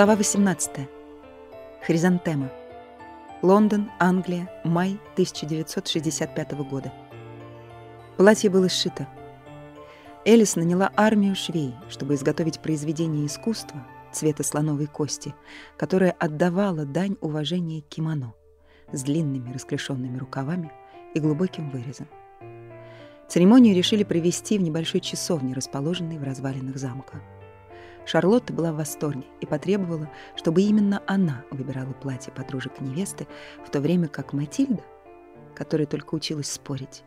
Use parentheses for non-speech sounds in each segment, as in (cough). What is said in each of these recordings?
Глава 18. Хризантема. Лондон, Англия, май 1965 года. Платье было сшито. Элис наняла армию швей, чтобы изготовить произведение искусства цвета слоновой кости, которое отдавало дань уважения кимоно с длинными расклешенными рукавами и глубоким вырезом. Церемонию решили провести в небольшой часовне, расположенной в развалинах замка. Шарлотта была в восторге и потребовала, чтобы именно она выбирала платье подружек невесты, в то время как Матильда, которая только училась спорить,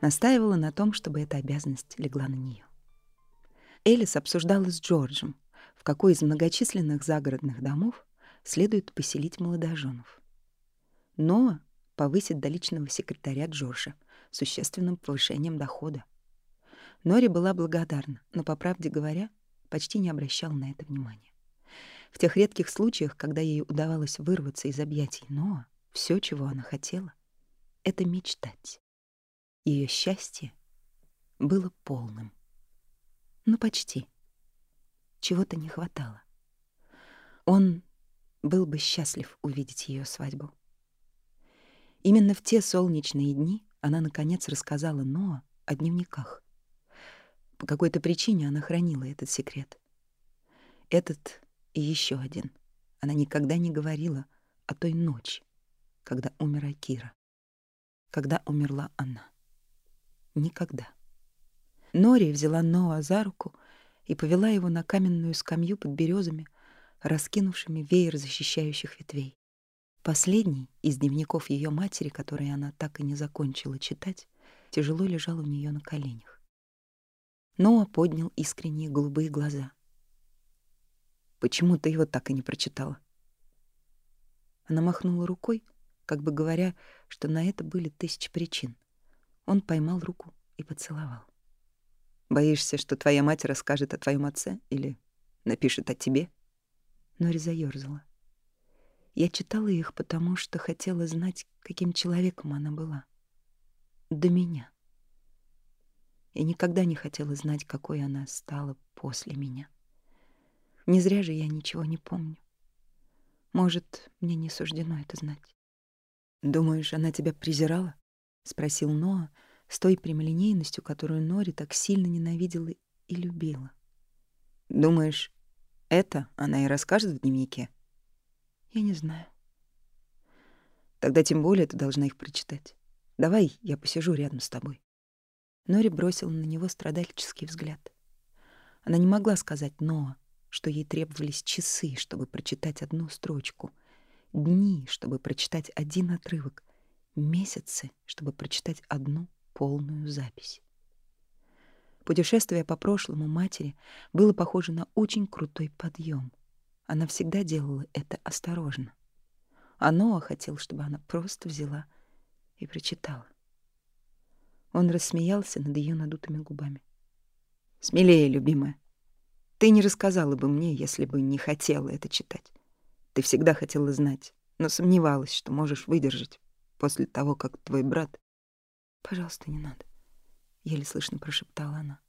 настаивала на том, чтобы эта обязанность легла на нее. Элис обсуждала с Джорджем, в какой из многочисленных загородных домов следует поселить молодоженов. Ноа повысит до личного секретаря Джорджа существенным повышением дохода. Нори была благодарна, но, по правде говоря, почти не обращала на это внимания. В тех редких случаях, когда ей удавалось вырваться из объятий Ноа, все, чего она хотела, — это мечтать. Ее счастье было полным. Ну, почти. Чего-то не хватало. Он был бы счастлив увидеть ее свадьбу. Именно в те солнечные дни она, наконец, рассказала Ноа о дневниках. По какой-то причине она хранила этот секрет. Этот и еще один. Она никогда не говорила о той ночи, когда умер Акира. Когда умерла она. Никогда. Нори взяла Ноа за руку и повела его на каменную скамью под березами, раскинувшими веер защищающих ветвей. Последний из дневников ее матери, который она так и не закончила читать, тяжело лежал у нее на коленях. Ноа поднял искренние голубые глаза. «Почему ты его так и не прочитала?» Она махнула рукой, как бы говоря, что на это были тысячи причин. Он поймал руку и поцеловал. «Боишься, что твоя мать расскажет о твоем отце или напишет о тебе?» Нори заёрзала. Я читала их, потому что хотела знать, каким человеком она была. До меня. Я никогда не хотела знать, какой она стала после меня. Не зря же я ничего не помню. Может, мне не суждено это знать. «Думаешь, она тебя презирала?» — спросил Ноа с той прямолинейностью, которую Нори так сильно ненавидела и любила. «Думаешь, это она и расскажет в дневнике?» «Я не знаю». «Тогда тем более ты должна их прочитать. Давай я посижу рядом с тобой». Нори бросила на него страдальческий взгляд. Она не могла сказать «но», что ей требовались часы, чтобы прочитать одну строчку, дни, чтобы прочитать один отрывок, месяцы, чтобы прочитать одну полную запись. Путешествие по прошлому матери было похоже на очень крутой подъем. Она всегда делала это осторожно. А Ноа хотел, чтобы она просто взяла и прочитала. Он рассмеялся над ее надутыми губами. «Смелее, любимая. Ты не рассказала бы мне, если бы не хотела это читать. Ты всегда хотела знать, но сомневалась, что можешь выдержать после того, как твой брат...» «Пожалуйста, не надо», — еле слышно прошептала она.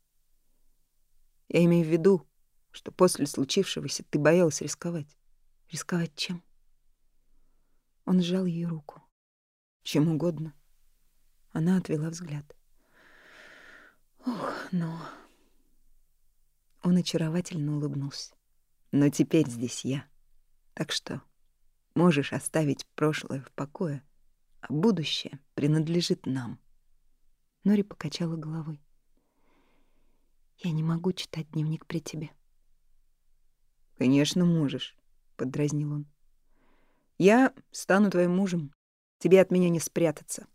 «Я имею в виду, что после случившегося ты боялась рисковать. Рисковать чем?» Он сжал ее руку. «Чем угодно». Она отвела взгляд. Ох, ну... Он очаровательно улыбнулся. Но теперь здесь я. Так что можешь оставить прошлое в покое, а будущее принадлежит нам. Нори покачала головой. Я не могу читать дневник при тебе. Конечно, можешь, поддразнил он. Я стану твоим мужем. Тебе от меня не спрятаться.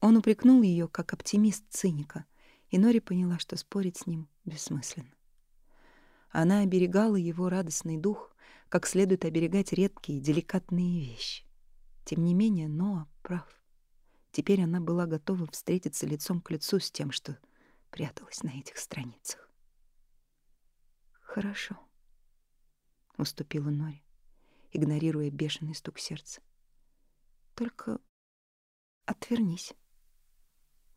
Он упрекнул ее как оптимист-циника — и Нори поняла, что спорить с ним бессмысленно. Она оберегала его радостный дух, как следует оберегать редкие, деликатные вещи. Тем не менее, Ноа прав. Теперь она была готова встретиться лицом к лицу с тем, что пряталось на этих страницах. «Хорошо», — уступила Нори, игнорируя бешеный стук сердца. «Только отвернись».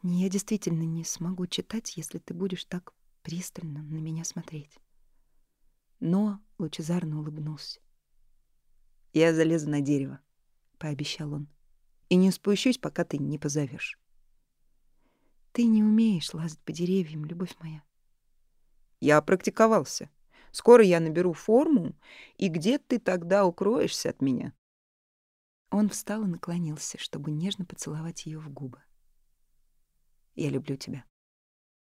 Я действительно не смогу читать, если ты будешь так пристально на меня смотреть. но лучезарно улыбнулся. «Я залезу на дерево», — пообещал он, — «и не спущусь, пока ты не позовешь. «Ты не умеешь лазать по деревьям, любовь моя». «Я практиковался. Скоро я наберу форму, и где ты тогда укроешься от меня?» Он встал и наклонился, чтобы нежно поцеловать ее в губы. «Я люблю тебя».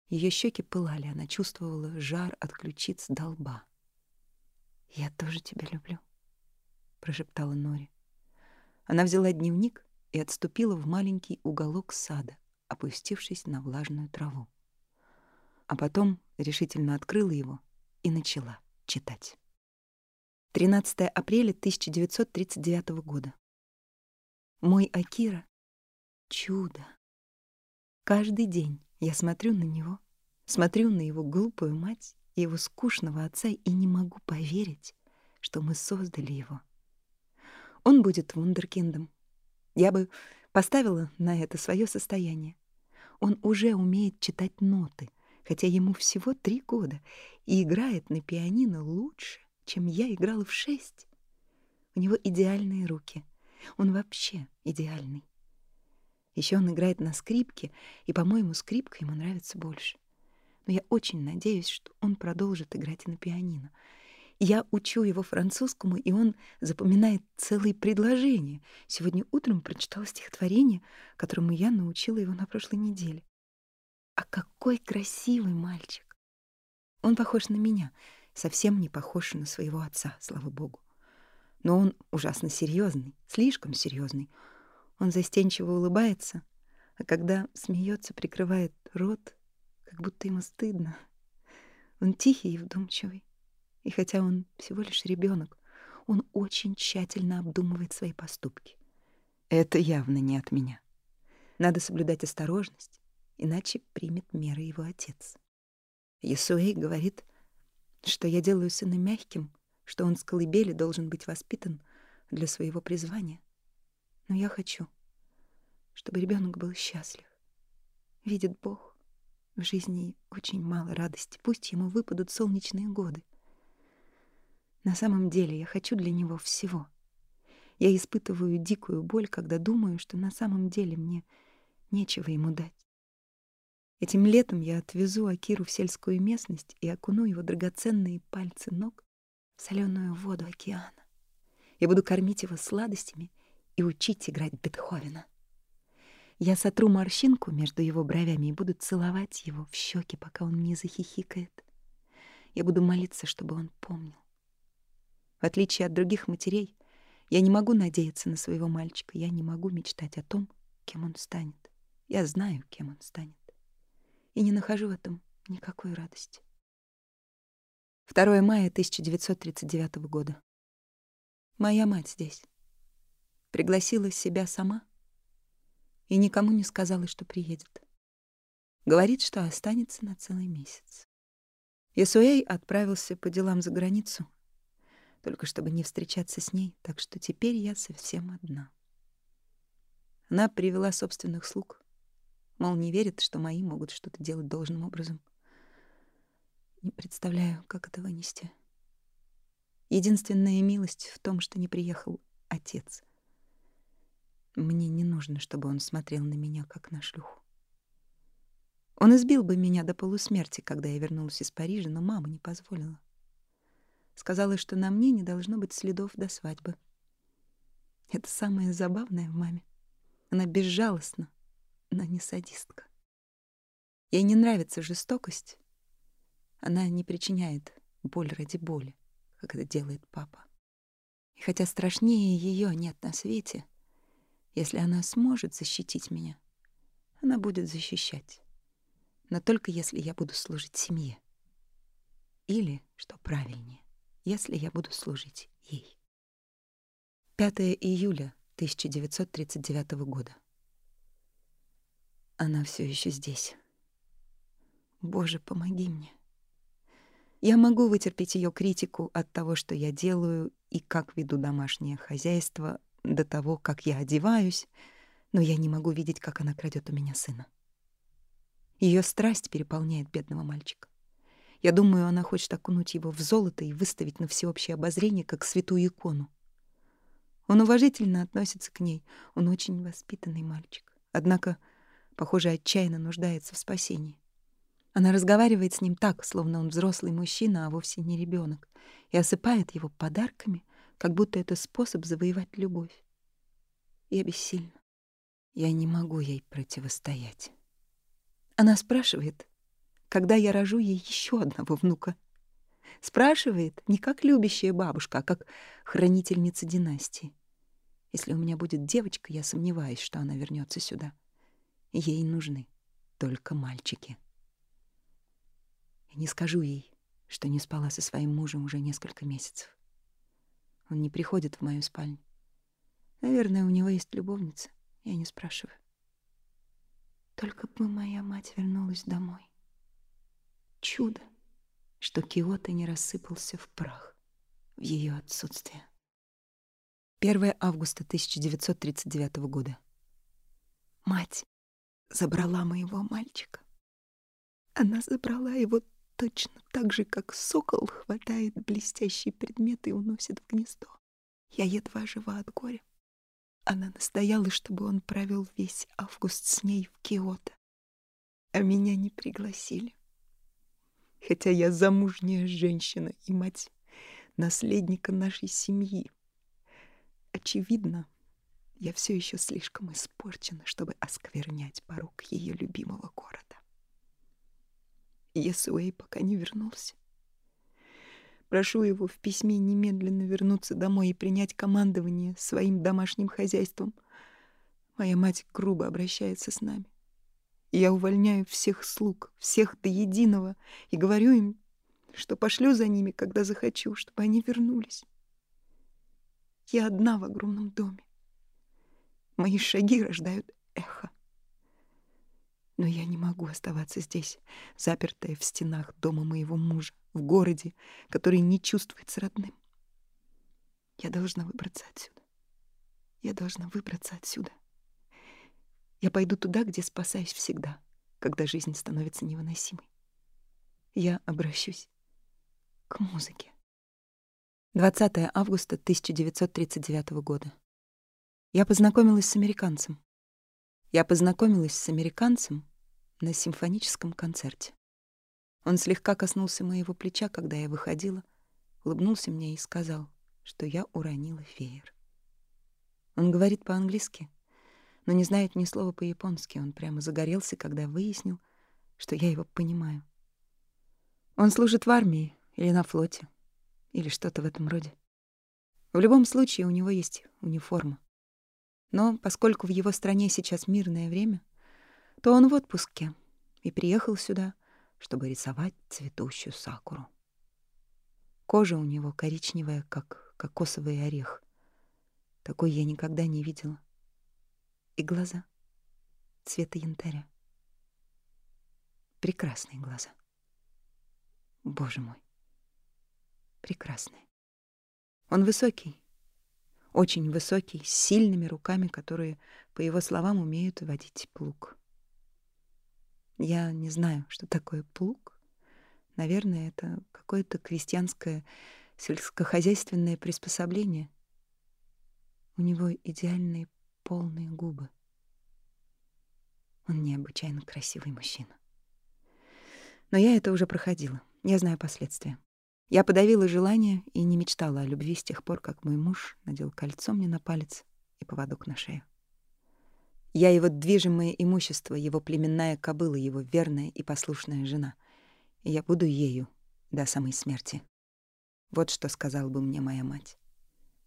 Ее щеки пылали, она чувствовала жар от ключиц до лба. «Я тоже тебя люблю», — прошептала Нори. Она взяла дневник и отступила в маленький уголок сада, опустившись на влажную траву. А потом решительно открыла его и начала читать. 13 апреля 1939 года. Мой Акира — чудо. Каждый день я смотрю на него, смотрю на его глупую мать и его скучного отца и не могу поверить, что мы создали его. Он будет вундеркиндом. Я бы поставила на это свое состояние. Он уже умеет читать ноты, хотя ему всего три года, и играет на пианино лучше, чем я играла в шесть. У него идеальные руки. Он вообще идеальный. Еще он играет на скрипке, и, по-моему, скрипка ему нравится больше. Но я очень надеюсь, что он продолжит играть и на пианино. Я учу его французскому, и он запоминает целые предложения. Сегодня утром прочитала стихотворение, которому я научила его на прошлой неделе. А какой красивый мальчик! Он похож на меня, совсем не похож на своего отца, слава богу. Но он ужасно серьезный, слишком серьезный. Он застенчиво улыбается, а когда смеется, прикрывает рот, как будто ему стыдно. Он тихий и вдумчивый. И хотя он всего лишь ребенок, он очень тщательно обдумывает свои поступки. Это явно не от меня. Надо соблюдать осторожность, иначе примет меры его отец. Ясуэй говорит, что я делаю сына мягким, что он с колыбели должен быть воспитан для своего призвания. Но я хочу, чтобы ребенок был счастлив. Видит Бог, в жизни очень мало радости, пусть ему выпадут солнечные годы. На самом деле я хочу для него всего. Я испытываю дикую боль, когда думаю, что на самом деле мне нечего ему дать. Этим летом я отвезу Акиру в сельскую местность и окуну его драгоценные пальцы ног в соленую воду океана. Я буду кормить его сладостями и учить играть Бетховена. Я сотру морщинку между его бровями и буду целовать его в щеки, пока он не захихикает. Я буду молиться, чтобы он помнил. В отличие от других матерей, я не могу надеяться на своего мальчика, я не могу мечтать о том, кем он станет. Я знаю, кем он станет. И не нахожу в этом никакой радости. 2 мая 1939 года. Моя мать здесь. Пригласила себя сама и никому не сказала, что приедет. Говорит, что останется на целый месяц. Ясуэй отправился по делам за границу только чтобы не встречаться с ней, так что теперь я совсем одна. Она привела собственных слуг, мол, не верит, что мои могут что-то делать должным образом. Не представляю, как это вынести. Единственная милость в том, что не приехал отец. Мне не нужно, чтобы он смотрел на меня, как на шлюху. Он избил бы меня до полусмерти, когда я вернулась из Парижа, но мама не позволила. Сказала, что на мне не должно быть следов до свадьбы. Это самое забавное в маме. Она безжалостна, но не садистка. Ей не нравится жестокость. Она не причиняет боль ради боли, как это делает папа. И хотя страшнее ее нет на свете, если она сможет защитить меня, она будет защищать. Но только если я буду служить семье. Или, что правильнее, если я буду служить ей. 5 июля 1939 года. Она все еще здесь. Боже, помоги мне. Я могу вытерпеть ее критику от того, что я делаю и как веду домашнее хозяйство, до того, как я одеваюсь, но я не могу видеть, как она крадет у меня сына. Ее страсть переполняет бедного мальчика. Я думаю, она хочет окунуть его в золото и выставить на всеобщее обозрение, как святую икону. Он уважительно относится к ней. Он очень воспитанный мальчик. Однако, похоже, отчаянно нуждается в спасении. Она разговаривает с ним так, словно он взрослый мужчина, а вовсе не ребенок, и осыпает его подарками, как будто это способ завоевать любовь. Я бессильна. Я не могу ей противостоять. Она спрашивает, когда я рожу ей еще одного внука. Спрашивает не как любящая бабушка, а как хранительница династии. Если у меня будет девочка, я сомневаюсь, что она вернется сюда. Ей нужны только мальчики. Я не скажу ей, что не спала со своим мужем уже несколько месяцев. Он не приходит в мою спальню. Наверное, у него есть любовница. Я не спрашиваю. Только бы моя мать вернулась домой. Чудо, что Киото не рассыпался в прах в ее отсутствие. 1 августа 1939 года. Мать забрала моего мальчика. Она забрала его точно так же, как сокол хватает блестящий предмет и уносит в гнездо. Я едва жива от горя. Она настояла, чтобы он провел весь август с ней в Киото. А меня не пригласили. Хотя я замужняя женщина и мать наследника нашей семьи. Очевидно, я все еще слишком испорчена, чтобы осквернять порог ее любимого города. Есуэй пока не вернулся. Прошу его в письме немедленно вернуться домой и принять командование своим домашним хозяйством. Моя мать грубо обращается с нами. Я увольняю всех слуг, всех до единого, и говорю им, что пошлю за ними, когда захочу, чтобы они вернулись. Я одна в огромном доме. Мои шаги рождают эхо. Но я не могу оставаться здесь, запертая в стенах дома моего мужа, в городе, который не чувствуется родным. Я должна выбраться отсюда. Я должна выбраться отсюда. Я пойду туда, где спасаюсь всегда, когда жизнь становится невыносимой. Я обращусь к музыке. 20 августа 1939 года. Я познакомилась с американцем. Я познакомилась с американцем на симфоническом концерте. Он слегка коснулся моего плеча, когда я выходила, улыбнулся мне и сказал, что я уронила феер. Он говорит по-английски, но не знает ни слова по-японски. Он прямо загорелся, когда выяснил, что я его понимаю. Он служит в армии или на флоте, или что-то в этом роде. В любом случае у него есть униформа. Но поскольку в его стране сейчас мирное время, то он в отпуске и приехал сюда, чтобы рисовать цветущую сакуру. Кожа у него коричневая, как кокосовый орех. Такой я никогда не видела. И глаза цвета янтаря. Прекрасные глаза. Боже мой. Прекрасные. Он высокий, очень высокий, с сильными руками, которые, по его словам, умеют водить плуг. Я не знаю, что такое плуг. Наверное, это какое-то крестьянское сельскохозяйственное приспособление. У него идеальные полные губы. Он необычайно красивый мужчина. Но я это уже проходила. Я знаю последствия. Я подавила желание и не мечтала о любви с тех пор, как мой муж надел кольцо мне на палец и поводок на шею. Я его движимое имущество, его племенная кобыла, его верная и послушная жена. И я буду ею до самой смерти. Вот что сказала бы мне моя мать.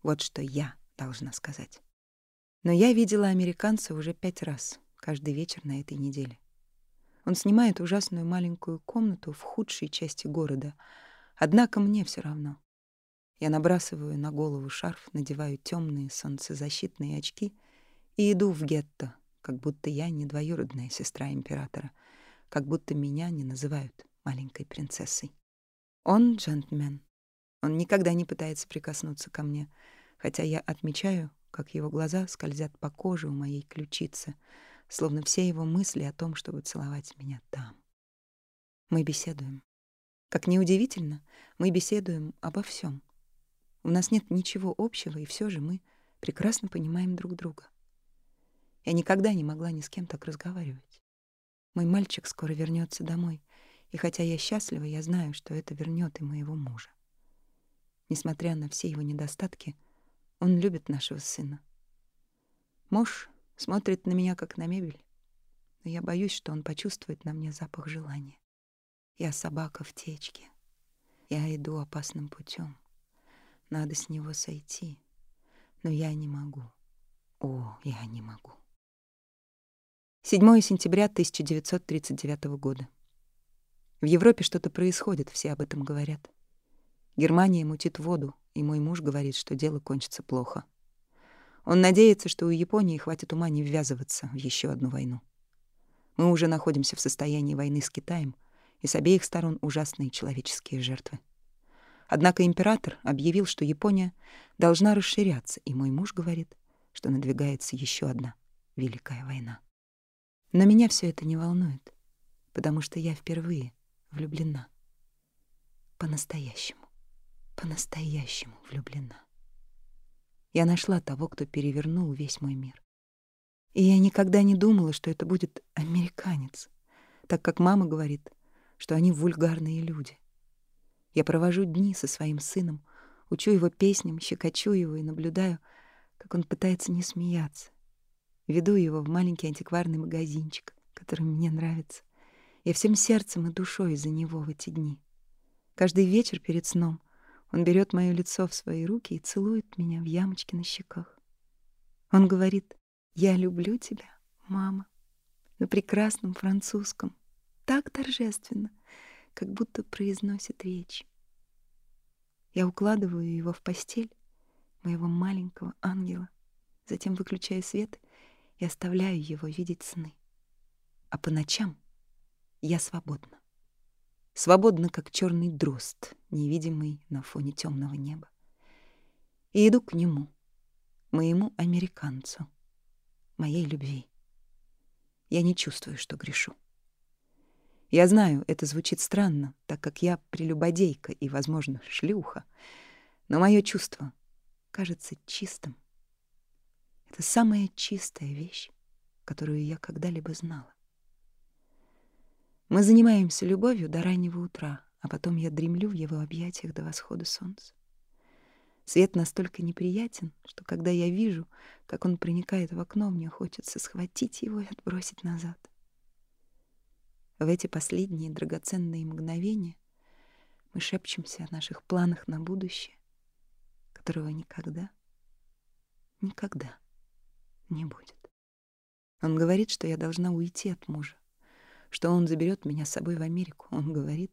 Вот что я должна сказать. Но я видела американца уже пять раз, каждый вечер на этой неделе. Он снимает ужасную маленькую комнату в худшей части города — Однако мне все равно. Я набрасываю на голову шарф, надеваю темные солнцезащитные очки и иду в гетто, как будто я не двоюродная сестра императора, как будто меня не называют маленькой принцессой. Он джентльмен. Он никогда не пытается прикоснуться ко мне, хотя я отмечаю, как его глаза скользят по коже у моей ключицы, словно все его мысли о том, чтобы целовать меня там. Мы беседуем. Как неудивительно, мы беседуем обо всем. У нас нет ничего общего, и все же мы прекрасно понимаем друг друга. Я никогда не могла ни с кем так разговаривать. Мой мальчик скоро вернется домой, и хотя я счастлива, я знаю, что это вернет и моего мужа. Несмотря на все его недостатки, он любит нашего сына. Муж смотрит на меня, как на мебель, но я боюсь, что он почувствует на мне запах желания. Я собака в течке. Я иду опасным путем. Надо с него сойти, но я не могу. О, я не могу. 7 сентября 1939 года. В Европе что-то происходит, все об этом говорят. Германия мутит воду, и мой муж говорит, что дело кончится плохо. Он надеется, что у Японии хватит ума не ввязываться в еще одну войну. Мы уже находимся в состоянии войны с Китаем, и с обеих сторон ужасные человеческие жертвы. Однако император объявил, что Япония должна расширяться, и мой муж говорит, что надвигается еще одна великая война. Но меня все это не волнует, потому что я впервые влюблена. По-настоящему, по-настоящему влюблена. Я нашла того, кто перевернул весь мой мир. И я никогда не думала, что это будет американец, так как мама говорит, что они вульгарные люди. Я провожу дни со своим сыном, учу его песням, щекочу его и наблюдаю, как он пытается не смеяться, Веду его в маленький антикварный магазинчик, который мне нравится. Я всем сердцем и душой за него в эти дни. Каждый вечер перед сном он берет мое лицо в свои руки и целует меня в ямочке на щеках. Он говорит «Я люблю тебя, мама» на прекрасном французском, так торжественно, как будто произносит речь. Я укладываю его в постель, моего маленького ангела, затем выключаю свет и оставляю его видеть сны. А по ночам я свободна. Свободна, как черный дрозд, невидимый на фоне темного неба. И иду к нему, моему американцу, моей любви. Я не чувствую, что грешу. Я знаю, это звучит странно, так как я прелюбодейка и, возможно, шлюха, но мое чувство кажется чистым это самая чистая вещь, которую я когда-либо знала. Мы занимаемся любовью до раннего утра, а потом я дремлю в его объятиях до восхода солнца. Свет настолько неприятен, что когда я вижу, как он проникает в окно, мне хочется схватить его и отбросить назад. В эти последние драгоценные мгновения мы шепчемся о наших планах на будущее, которого никогда, никогда не будет. Он говорит, что я должна уйти от мужа, что он заберет меня с собой в Америку. Он говорит,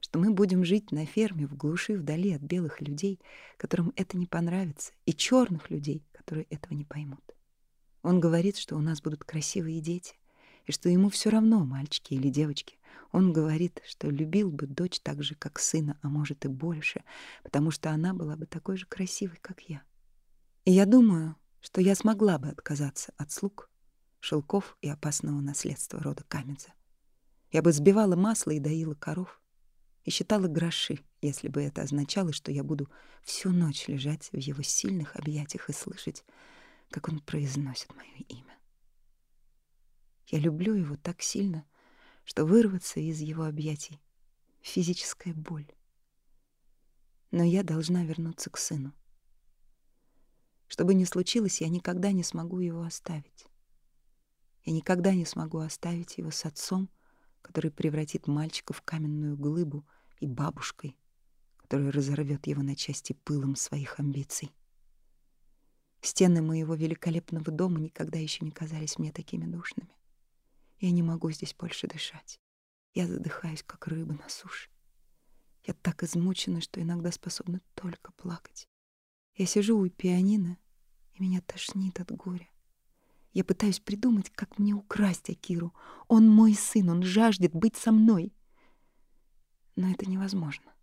что мы будем жить на ферме в глуши вдали от белых людей, которым это не понравится, и черных людей, которые этого не поймут. Он говорит, что у нас будут красивые дети, и что ему все равно, мальчики или девочки. Он говорит, что любил бы дочь так же, как сына, а может и больше, потому что она была бы такой же красивой, как я. И я думаю, что я смогла бы отказаться от слуг, шелков и опасного наследства рода Камедзе. Я бы сбивала масло и доила коров, и считала гроши, если бы это означало, что я буду всю ночь лежать в его сильных объятиях и слышать, как он произносит мое имя. Я люблю его так сильно, что вырваться из его объятий — физическая боль. Но я должна вернуться к сыну. Что бы ни случилось, я никогда не смогу его оставить. Я никогда не смогу оставить его с отцом, который превратит мальчика в каменную глыбу, и бабушкой, которая разорвет его на части пылом своих амбиций. Стены моего великолепного дома никогда еще не казались мне такими душными. Я не могу здесь больше дышать. Я задыхаюсь, как рыба на суше. Я так измучена, что иногда способна только плакать. Я сижу у пианино и меня тошнит от горя. Я пытаюсь придумать, как мне украсть Акиру. Он мой сын, он жаждет быть со мной. Но это невозможно.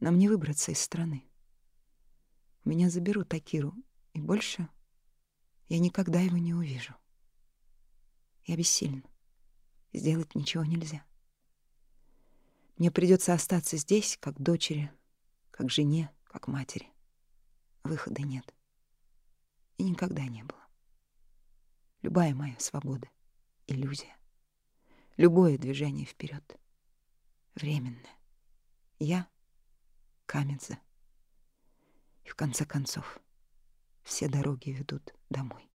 Нам не выбраться из страны. Меня заберут Акиру, и больше я никогда его не увижу. Я бессильна. Сделать ничего нельзя. Мне придется остаться здесь, как дочери, как жене, как матери. Выхода нет. И никогда не было. Любая моя свобода — иллюзия. Любое движение вперед временное. Я — Камедзе. И в конце концов, все дороги ведут домой.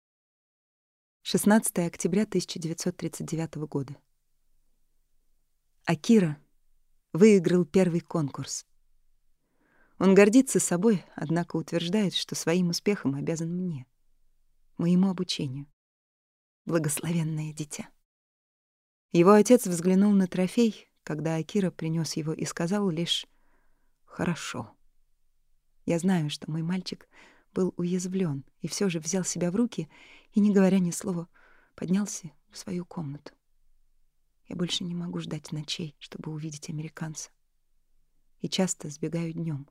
16 октября 1939 года. Акира выиграл первый конкурс. Он гордится собой, однако утверждает, что своим успехом обязан мне, моему обучению. Благословенное дитя. Его отец взглянул на трофей, когда Акира принес его и сказал лишь «хорошо». Я знаю, что мой мальчик был уязвлен и все же взял себя в руки и, не говоря ни слова, поднялся в свою комнату. Я больше не могу ждать ночей, чтобы увидеть американца. И часто сбегаю днем.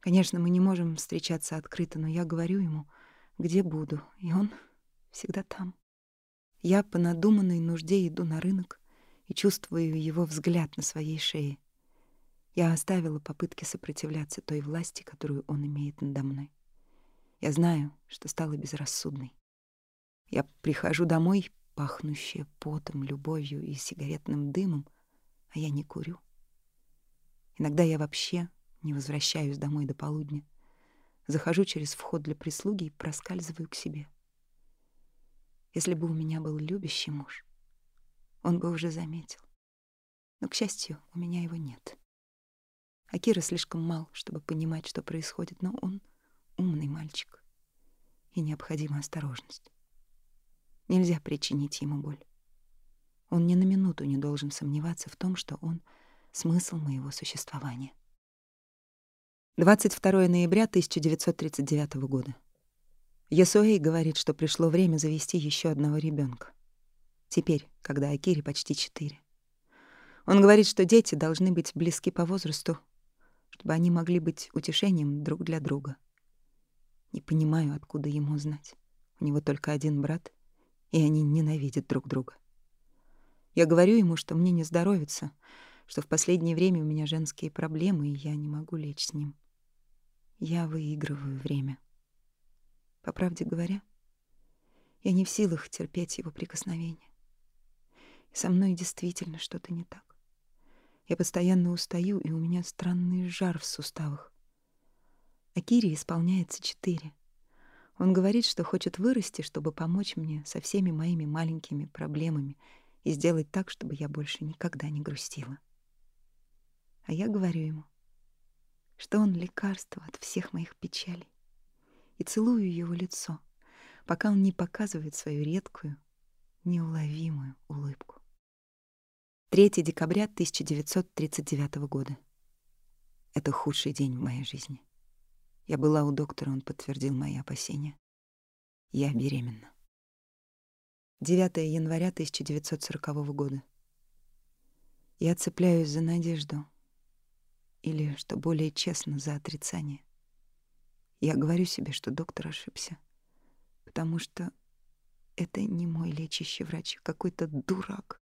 Конечно, мы не можем встречаться открыто, но я говорю ему, где буду, и он всегда там. Я по надуманной нужде иду на рынок и чувствую его взгляд на своей шее. Я оставила попытки сопротивляться той власти, которую он имеет надо мной. Я знаю, что стала безрассудной. Я прихожу домой, пахнущая потом, любовью и сигаретным дымом, а я не курю. Иногда я вообще не возвращаюсь домой до полудня. Захожу через вход для прислуги и проскальзываю к себе. Если бы у меня был любящий муж, он бы уже заметил. Но, к счастью, у меня его нет. Акира слишком мал, чтобы понимать, что происходит, но он умный мальчик, и необходима осторожность. Нельзя причинить ему боль. Он ни на минуту не должен сомневаться в том, что он — смысл моего существования. 22 ноября 1939 года. Ясуэй говорит, что пришло время завести еще одного ребенка. Теперь, когда Акире почти четыре. Он говорит, что дети должны быть близки по возрасту, чтобы они могли быть утешением друг для друга. Не понимаю, откуда ему знать. У него только один брат, и они ненавидят друг друга. Я говорю ему, что мне не здоровится, что в последнее время у меня женские проблемы, и я не могу лечь с ним. Я выигрываю время. По правде говоря, я не в силах терпеть его прикосновения. И со мной действительно что-то не так. Я постоянно устаю, и у меня странный жар в суставах. А Кире исполняется четыре. Он говорит, что хочет вырасти, чтобы помочь мне со всеми моими маленькими проблемами и сделать так, чтобы я больше никогда не грустила. А я говорю ему, что он лекарство от всех моих печалей, и целую его лицо, пока он не показывает свою редкую, неуловимую улыбку. 3 декабря 1939 года. Это худший день в моей жизни. Я была у доктора, он подтвердил мои опасения. Я беременна. 9 января 1940 года. Я цепляюсь за надежду. Или, что более честно, за отрицание. Я говорю себе, что доктор ошибся. Потому что это не мой лечащий врач, какой-то дурак.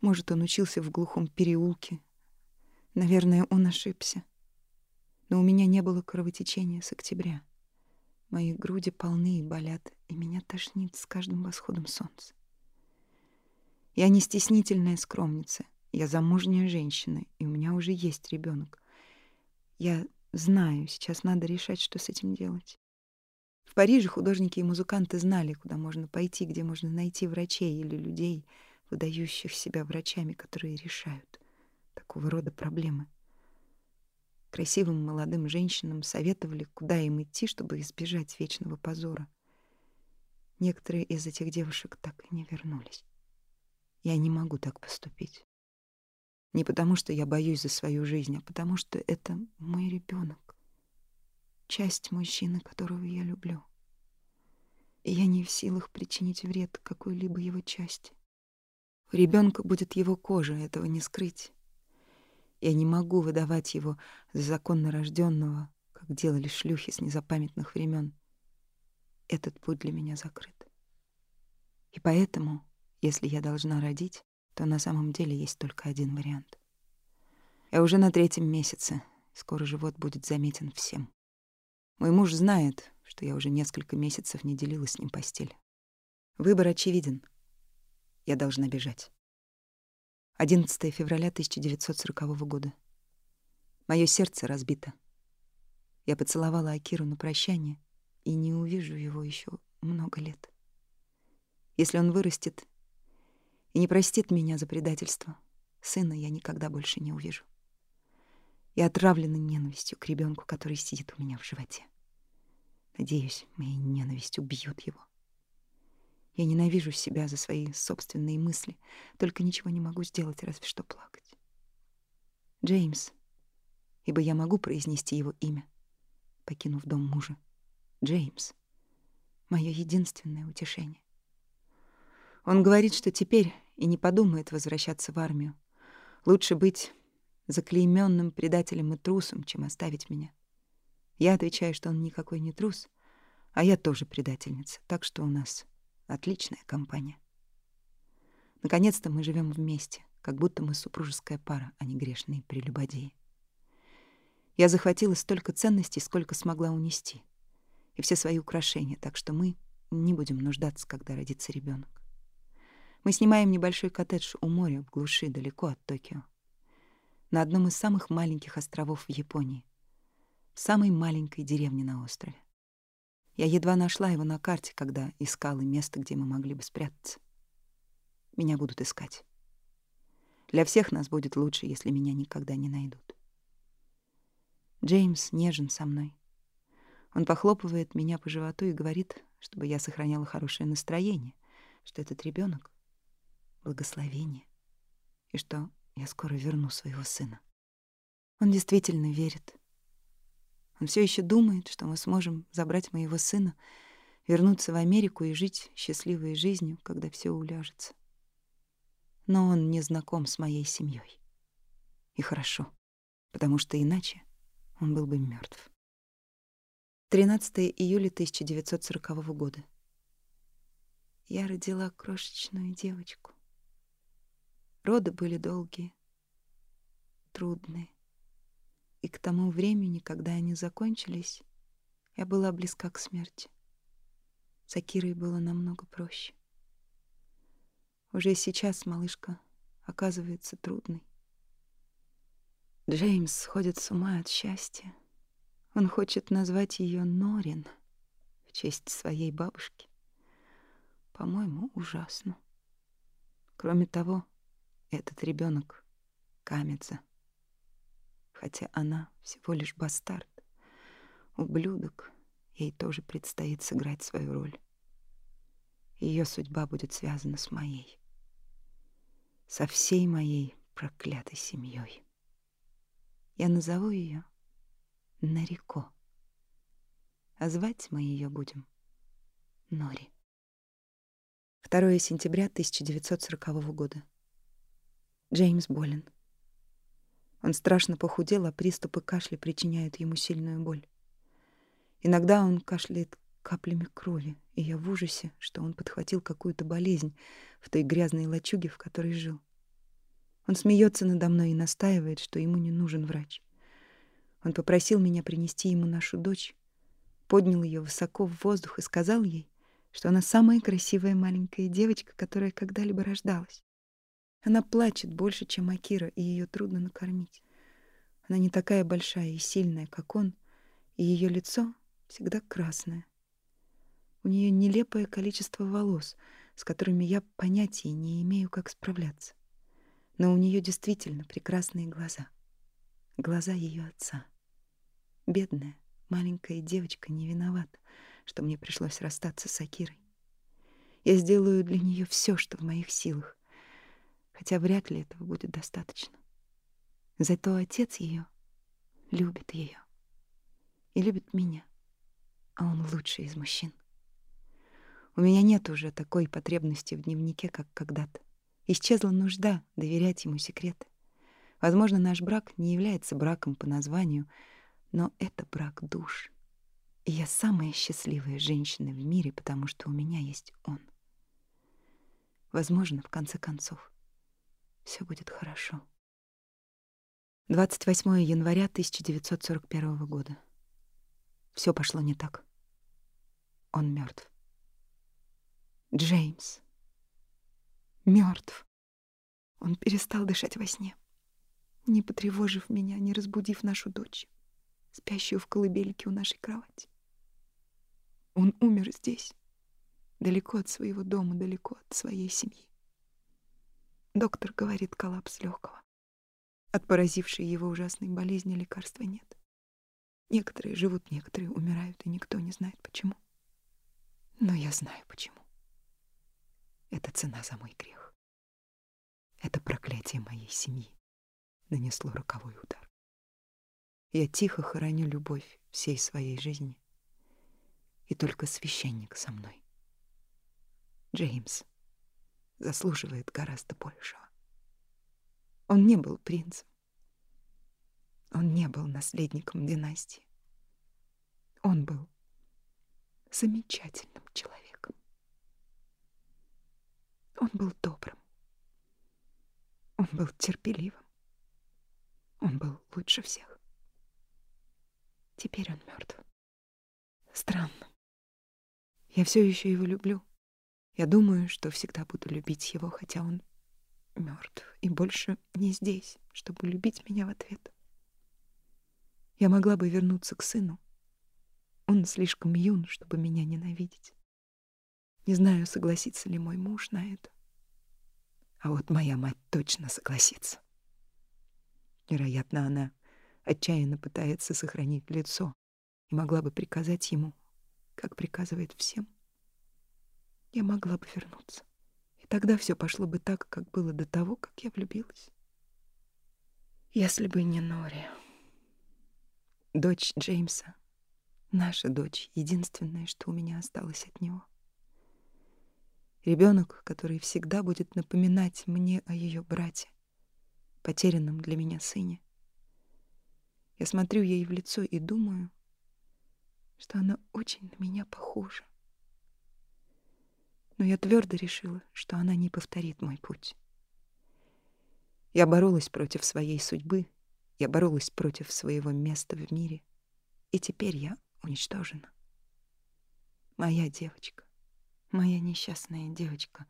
Может, он учился в глухом переулке. Наверное, он ошибся. Но у меня не было кровотечения с октября. Мои груди полны и болят, и меня тошнит с каждым восходом солнца. Я не стеснительная скромница. Я замужняя женщина, и у меня уже есть ребенок. Я знаю, сейчас надо решать, что с этим делать. В Париже художники и музыканты знали, куда можно пойти, где можно найти врачей или людей — выдающих себя врачами, которые решают такого рода проблемы. Красивым молодым женщинам советовали, куда им идти, чтобы избежать вечного позора. Некоторые из этих девушек так и не вернулись. Я не могу так поступить. Не потому, что я боюсь за свою жизнь, а потому, что это мой ребенок, часть мужчины, которого я люблю. И я не в силах причинить вред какой-либо его части. У ребенка будет его кожа, этого не скрыть. Я не могу выдавать его за законно рожденного, как делали шлюхи с незапамятных времен. Этот путь для меня закрыт. И поэтому, если я должна родить, то на самом деле есть только один вариант. Я уже на третьем месяце. Скоро живот будет заметен всем. Мой муж знает, что я уже несколько месяцев не делила с ним постель. Выбор очевиден. Я должна бежать. 11 февраля 1940 года. Моё сердце разбито. Я поцеловала Акиру на прощание и не увижу его еще много лет. Если он вырастет и не простит меня за предательство, сына я никогда больше не увижу. Я отравлена ненавистью к ребенку, который сидит у меня в животе. Надеюсь, моя ненависть убьет его. Я ненавижу себя за свои собственные мысли, только ничего не могу сделать, разве что плакать. Джеймс, ибо я могу произнести его имя, покинув дом мужа. Джеймс — мое единственное утешение. Он говорит, что теперь и не подумает возвращаться в армию. Лучше быть заклейменным предателем и трусом, чем оставить меня. Я отвечаю, что он никакой не трус, а я тоже предательница, так что у нас отличная компания. Наконец-то мы живем вместе, как будто мы супружеская пара, а не грешные прелюбодеи. Я захватила столько ценностей, сколько смогла унести, и все свои украшения, так что мы не будем нуждаться, когда родится ребенок. Мы снимаем небольшой коттедж у моря в глуши далеко от Токио на одном из самых маленьких островов в Японии, в самой маленькой деревне на острове. Я едва нашла его на карте, когда искала место, где мы могли бы спрятаться. Меня будут искать. Для всех нас будет лучше, если меня никогда не найдут. Джеймс нежен со мной. Он похлопывает меня по животу и говорит, чтобы я сохраняла хорошее настроение, что этот ребенок благословение, и что я скоро верну своего сына. Он действительно верит. Он все еще думает, что мы сможем забрать моего сына, вернуться в Америку и жить счастливой жизнью, когда все уляжется. Но он не знаком с моей семьей. И хорошо, потому что иначе он был бы мертв. 13 июля 1940 года. Я родила крошечную девочку. Роды были долгие, трудные. И к тому времени, когда они закончились, я была близка к смерти. С Акирой было намного проще. Уже сейчас малышка оказывается трудной. Джеймс сходит с ума от счастья. Он хочет назвать ее Норин в честь своей бабушки. По-моему, ужасно. Кроме того, этот ребенок Камедза. Хотя она всего лишь бастард. Ублюдок. Ей тоже предстоит сыграть свою роль. Ее судьба будет связана с моей. Со всей моей проклятой семьей. Я назову ее Нарико. А звать мы ее будем Нори. 2 сентября 1940 года. Джеймс болен. Он страшно похудел, а приступы кашля причиняют ему сильную боль. Иногда он кашляет каплями крови, и я в ужасе, что он подхватил какую-то болезнь в той грязной лачуге, в которой жил. Он смеется надо мной и настаивает, что ему не нужен врач. Он попросил меня принести ему нашу дочь, поднял ее высоко в воздух и сказал ей, что она самая красивая маленькая девочка, которая когда-либо рождалась. Она плачет больше, чем Акира, и ее трудно накормить. Она не такая большая и сильная, как он, и ее лицо всегда красное. У нее нелепое количество волос, с которыми я понятия не имею, как справляться. Но у нее действительно прекрасные глаза. Глаза ее отца. Бедная, маленькая девочка не виновата, что мне пришлось расстаться с Акирой. Я сделаю для нее все, что в моих силах, хотя вряд ли этого будет достаточно. Зато отец ее любит ее и любит меня, а он лучший из мужчин. У меня нет уже такой потребности в дневнике, как когда-то. Исчезла нужда доверять ему секреты. Возможно, наш брак не является браком по названию, но это брак душ. И я самая счастливая женщина в мире, потому что у меня есть он. Возможно, в конце концов, все будет хорошо. 28 января 1941 года. Все пошло не так. Он мертв. Джеймс. Мертв. Он перестал дышать во сне, не потревожив меня, не разбудив нашу дочь, спящую в колыбельке у нашей кровати. Он умер здесь, далеко от своего дома, далеко от своей семьи. Доктор говорит коллапс легкого. От поразившей его ужасной болезни лекарства нет. Некоторые живут, некоторые умирают, и никто не знает почему. Но я знаю почему. Это цена за мой грех. Это проклятие моей семьи нанесло роковой удар. Я тихо хороню любовь всей своей жизни, и только священник со мной. Джеймс заслуживает гораздо большего. Он не был принцем. Он не был наследником династии. Он был замечательным человеком. Он был добрым. Он был терпеливым. Он был лучше всех. Теперь он мертв. Странно. Я все еще его люблю. Я думаю, что всегда буду любить его, хотя он мертв и больше не здесь, чтобы любить меня в ответ. Я могла бы вернуться к сыну. Он слишком юн, чтобы меня ненавидеть. Не знаю, согласится ли мой муж на это. А вот моя мать точно согласится. Вероятно, она отчаянно пытается сохранить лицо и могла бы приказать ему, как приказывает всем. Я могла бы вернуться. И тогда все пошло бы так, как было до того, как я влюбилась. Если бы не Нори. Дочь Джеймса. Наша дочь — единственное, что у меня осталось от него. Ребенок, который всегда будет напоминать мне о ее брате, потерянном для меня сыне. Я смотрю ей в лицо и думаю, что она очень на меня похожа. Но я твердо решила, что она не повторит мой путь. Я боролась против своей судьбы, я боролась против своего места в мире, и теперь я уничтожена. Моя девочка Моя несчастная девочка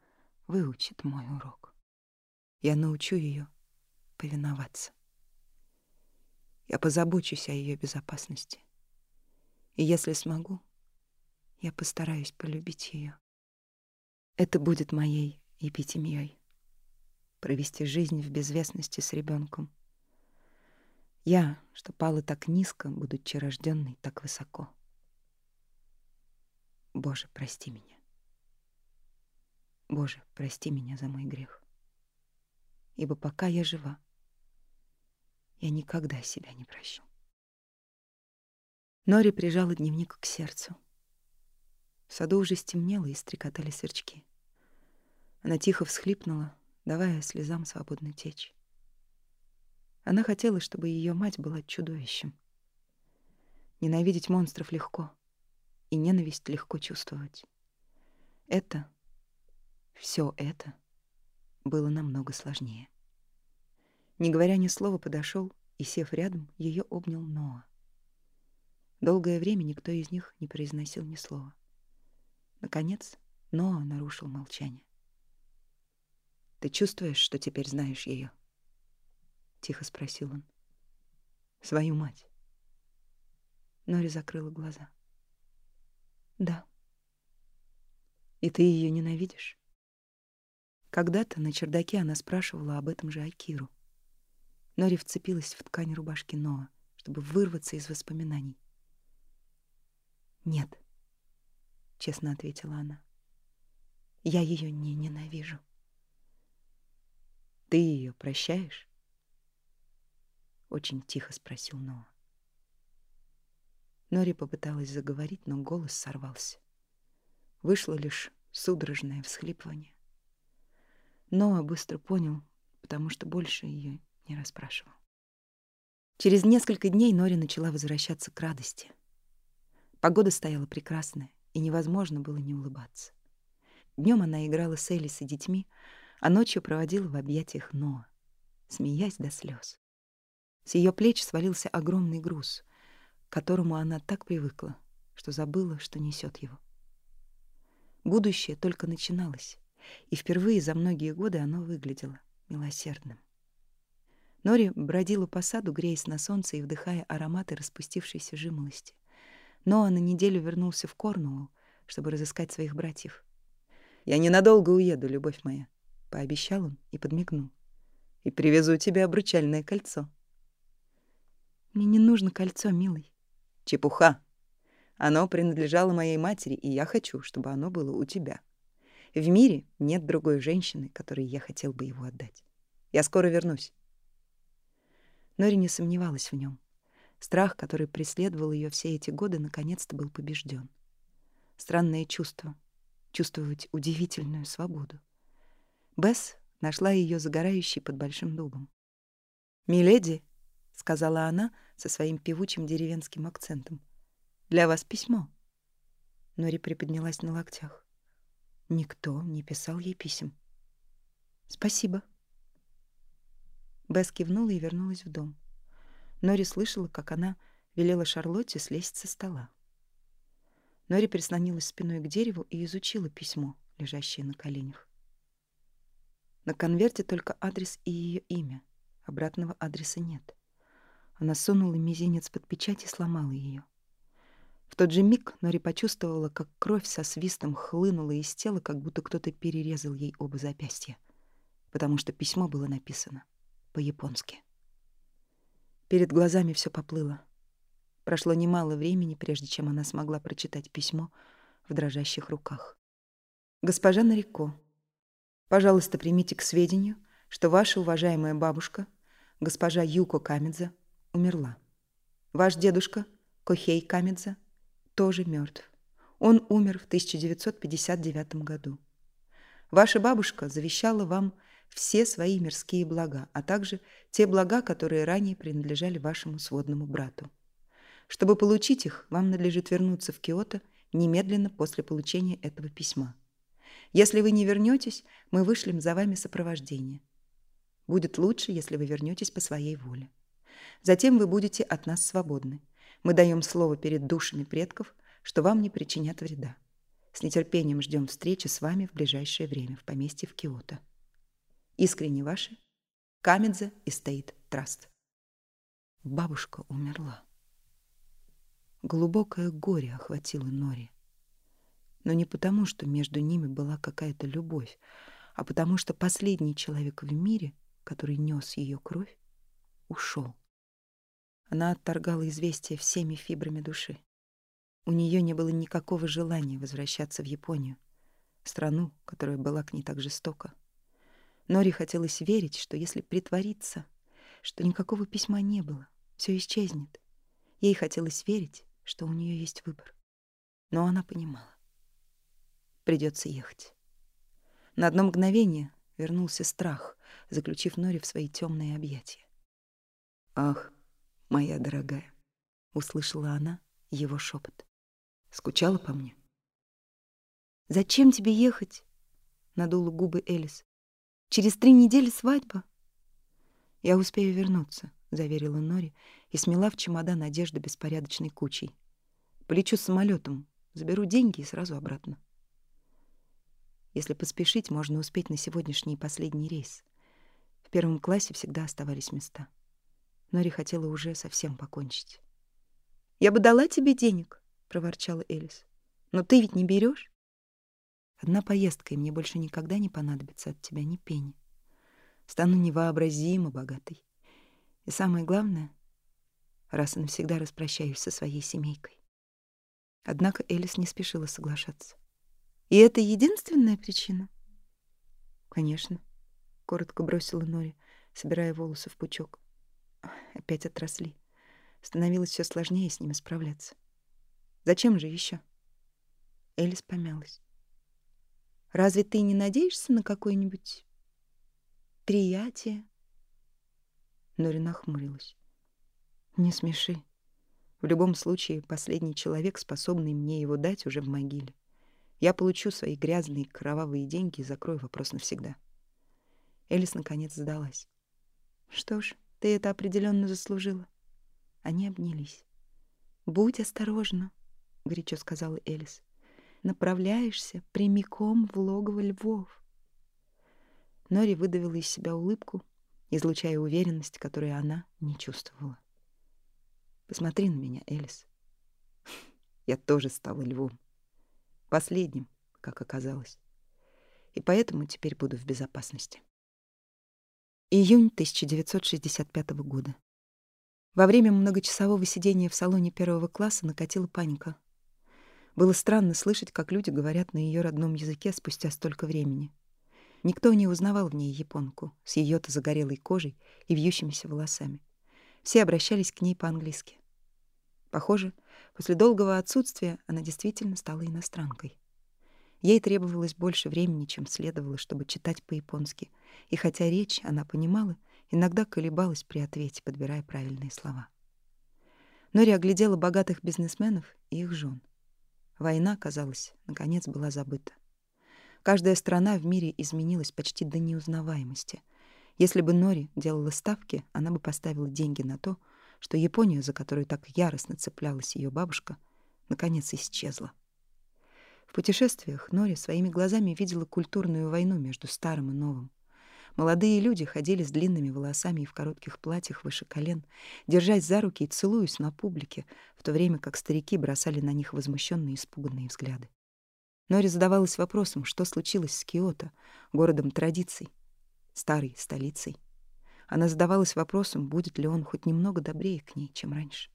выучит мой урок. Я научу ее повиноваться. Я позабочусь о ее безопасности. И если смогу, я постараюсь полюбить ее. Это будет моей эпитемией. Провести жизнь в безвестности с ребенком. Я, что пала так низко, будучи рожденной так высоко. Боже, прости меня. Боже, прости меня за мой грех. Ибо пока я жива, я никогда себя не прощу. Нори прижала дневник к сердцу. В саду уже стемнело и стрекотали сверчки. Она тихо всхлипнула, давая слезам свободно течь. Она хотела, чтобы ее мать была чудовищем. Ненавидеть монстров легко, и ненависть легко чувствовать. Это все это было намного сложнее. Не говоря ни слова, подошел и, сев рядом, ее обнял Ноа. Долгое время никто из них не произносил ни слова. Наконец, Ноа нарушил молчание. «Ты чувствуешь, что теперь знаешь ее? тихо спросил он. «Свою мать». Нори закрыла глаза. «Да». «И ты ее ненавидишь?» Когда-то на чердаке она спрашивала об этом же Акиру. Нори вцепилась в ткань рубашки Ноа, чтобы вырваться из воспоминаний. «Нет», — честно ответила она. «Я ее не ненавижу». «Ты ее прощаешь?» Очень тихо спросил Ноа. Нори попыталась заговорить, но голос сорвался. Вышло лишь судорожное всхлипывание. Ноа быстро понял, потому что больше ее не расспрашивал. Через несколько дней Нори начала возвращаться к радости. Погода стояла прекрасная, и невозможно было не улыбаться. Днем она играла с Элис и детьми, а ночью проводила в объятиях Ноа, смеясь до слез. С ее плеч свалился огромный груз, к которому она так привыкла, что забыла, что несет его. Будущее только начиналось, и впервые за многие годы оно выглядело милосердным. Нори бродила по саду, греясь на солнце и вдыхая ароматы распустившейся жимолости. Ноа на неделю вернулся в Корнуолл, чтобы разыскать своих братьев. «Я ненадолго уеду, любовь моя», — пообещал он и подмигнул. «И привезу тебе обручальное кольцо». «Мне не нужно кольцо, милый». «Чепуха. Оно принадлежало моей матери, и я хочу, чтобы оно было у тебя. В мире нет другой женщины, которой я хотел бы его отдать. Я скоро вернусь». Нори не сомневалась в нем. Страх, который преследовал ее все эти годы, наконец-то был побежден. Странное чувство — чувствовать удивительную свободу. Бесс нашла ее загорающей под большим дубом. «Миледи», — сказала она со своим певучим деревенским акцентом, — «для вас письмо». Нори приподнялась на локтях. Никто не писал ей писем. «Спасибо». Бесс кивнула и вернулась в дом. Нори слышала, как она велела Шарлотте слезть со стола. Нори прислонилась спиной к дереву и изучила письмо, лежащее на коленях. На конверте только адрес и ее имя. Обратного адреса нет. Она сунула мизинец под печать и сломала ее. В тот же миг Нори почувствовала, как кровь со свистом хлынула из тела, как будто кто-то перерезал ей оба запястья, потому что письмо было написано по-японски. Перед глазами все поплыло. Прошло немало времени, прежде чем она смогла прочитать письмо в дрожащих руках. «Госпожа Нарико, пожалуйста, примите к сведению, что ваша уважаемая бабушка, госпожа Юко Камедза, умерла. Ваш дедушка, Кохей Камедза, тоже мертв. Он умер в 1959 году. Ваша бабушка завещала вам все свои мирские блага, а также те блага, которые ранее принадлежали вашему сводному брату. Чтобы получить их, вам надлежит вернуться в Киото немедленно после получения этого письма. Если вы не вернетесь, мы вышлем за вами сопровождение. Будет лучше, если вы вернетесь по своей воле. Затем вы будете от нас свободны. Мы даем слово перед душами предков, что вам не причинят вреда. С нетерпением ждем встречи с вами в ближайшее время в поместье в Киото. Искренне ваши. Камедзе и Стейт Траст. Бабушка умерла. Глубокое горе охватило Нори. Но не потому, что между ними была какая-то любовь, а потому что последний человек в мире, который нес ее кровь, ушел. Она отторгала известие всеми фибрами души. У нее не было никакого желания возвращаться в Японию, страну, которая была к ней так жестока. Нори хотелось верить, что если притвориться, что никакого письма не было, все исчезнет. Ей хотелось верить, что у нее есть выбор. Но она понимала. Придется ехать. На одно мгновение вернулся страх, заключив Нори в свои темные объятия. «Ах, моя дорогая!» — услышала она его шепот. «Скучала по мне?» «Зачем тебе ехать?» — надула губы Элис. Через три недели свадьба. Я успею вернуться, заверила Нори и смела в чемодан одежды беспорядочной кучей. Полечу самолетом, заберу деньги и сразу обратно. Если поспешить, можно успеть на сегодняшний последний рейс. В первом классе всегда оставались места. Нори хотела уже совсем покончить. «Я бы дала тебе денег», — проворчала Элис. «Но ты ведь не берешь? Одна поездка, и мне больше никогда не понадобится от тебя ни пени. Стану невообразимо богатой. И самое главное, раз и навсегда распрощаюсь со своей семейкой. Однако Элис не спешила соглашаться. «И это единственная причина?» «Конечно», — коротко бросила Нори, собирая волосы в пучок. Опять отросли. Становилось все сложнее с ними справляться. «Зачем же еще? Элис помялась. Разве ты не надеешься на какое-нибудь приятие? Нори нахмурилась. Не смеши. В любом случае, последний человек, способный мне его дать, уже в могиле. Я получу свои грязные кровавые деньги и закрою вопрос навсегда. Элис наконец сдалась. Что ж, Ты это определенно заслужила. Они обнялись. «Будь осторожна», — горячо сказала Элис. «Направляешься прямиком в логово львов». Нори выдавила из себя улыбку, излучая уверенность, которую она не чувствовала. «Посмотри на меня, Элис. (laughs) Я тоже стала львом. Последним, как оказалось. И поэтому теперь буду в безопасности». Июнь 1965 года. Во время многочасового сидения в салоне первого класса накатила паника. Было странно слышать, как люди говорят на ее родном языке спустя столько времени. Никто не узнавал в ней японку с ее-то загорелой кожей и вьющимися волосами. Все обращались к ней по-английски. Похоже, после долгого отсутствия она действительно стала иностранкой. Ей требовалось больше времени, чем следовало, чтобы читать по-японски, и хотя речь она понимала, иногда колебалась при ответе, подбирая правильные слова. Нори оглядела богатых бизнесменов и их жен. Война, казалось, наконец была забыта. Каждая страна в мире изменилась почти до неузнаваемости. Если бы Нори делала ставки, она бы поставила деньги на то, что Япония, за которую так яростно цеплялась ее бабушка, наконец исчезла. В путешествиях Нори своими глазами видела культурную войну между старым и новым. Молодые люди ходили с длинными волосами и в коротких платьях выше колен, держась за руки и целуясь на публике, в то время как старики бросали на них возмущенные испуганные взгляды. Нори задавалась вопросом, что случилось с Киото, городом традиций, старой столицей. Она задавалась вопросом, будет ли он хоть немного добрее к ней, чем раньше.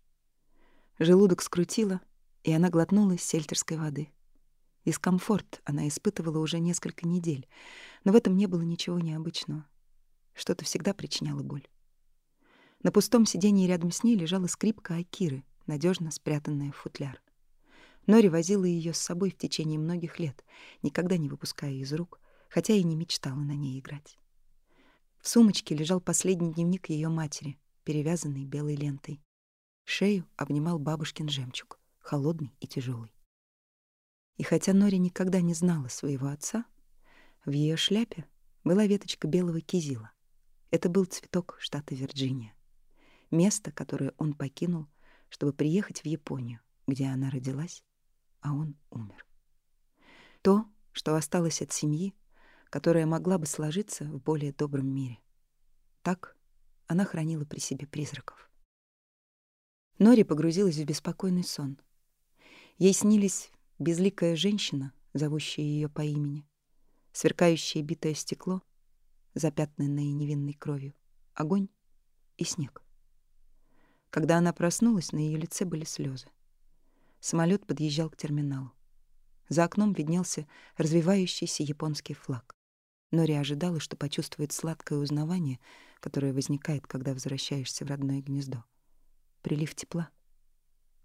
Желудок скрутило, и она глотнула сельтерской воды. Дискомфорт она испытывала уже несколько недель, но в этом не было ничего необычного. Что-то всегда причиняло боль. На пустом сиденье рядом с ней лежала скрипка Акиры, надежно спрятанная в футляр. Нори возила ее с собой в течение многих лет, никогда не выпуская из рук, хотя и не мечтала на ней играть. В сумочке лежал последний дневник ее матери, перевязанный белой лентой. Шею обнимал бабушкин жемчуг, холодный и тяжелый. И хотя Нори никогда не знала своего отца, в ее шляпе была веточка белого кизила. Это был цветок штата Вирджиния. Место, которое он покинул, чтобы приехать в Японию, где она родилась, а он умер. То, что осталось от семьи, которая могла бы сложиться в более добром мире. Так она хранила при себе призраков. Нори погрузилась в беспокойный сон. Ей снились Безликая женщина, зовущая ее по имени, сверкающее битое стекло, запятнанное невинной кровью, огонь и снег. Когда она проснулась, на ее лице были слезы. Самолет подъезжал к терминалу. За окном виднелся развивающийся японский флаг. Нори ожидала, что почувствует сладкое узнавание, которое возникает, когда возвращаешься в родное гнездо. Прилив тепла.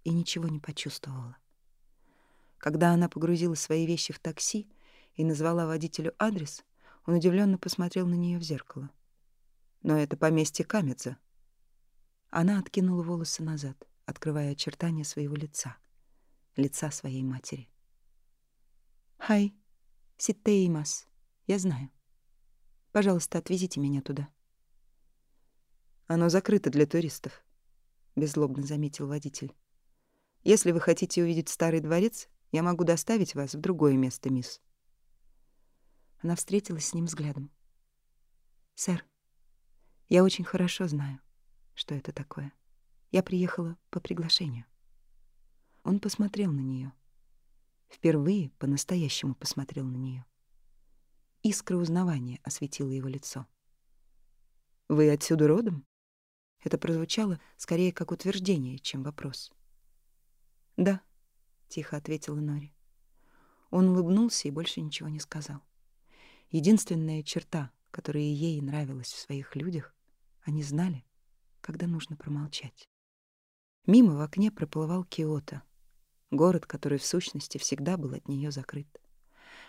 И ничего не почувствовала. Когда она погрузила свои вещи в такси и назвала водителю адрес, он удивленно посмотрел на нее в зеркало. «Но это поместье Камедза». Она откинула волосы назад, открывая очертания своего лица, лица своей матери. «Хай, ситтеимас, я знаю. Пожалуйста, отвезите меня туда». «Оно закрыто для туристов», — беззлобно заметил водитель. «Если вы хотите увидеть старый дворец, я могу доставить вас в другое место, мисс. Она встретилась с ним взглядом. Сэр, я очень хорошо знаю, что это такое. Я приехала по приглашению. Он посмотрел на нее. Впервые по-настоящему посмотрел на нее. Искра узнавания осветила его лицо. «Вы отсюда родом?» Это прозвучало скорее как утверждение, чем вопрос. «Да», тихо ответила Нори. Он улыбнулся и больше ничего не сказал. Единственная черта, которая ей нравилась в своих людях, они знали, когда нужно промолчать. Мимо в окне проплывал Киото, город, который в сущности всегда был от нее закрыт.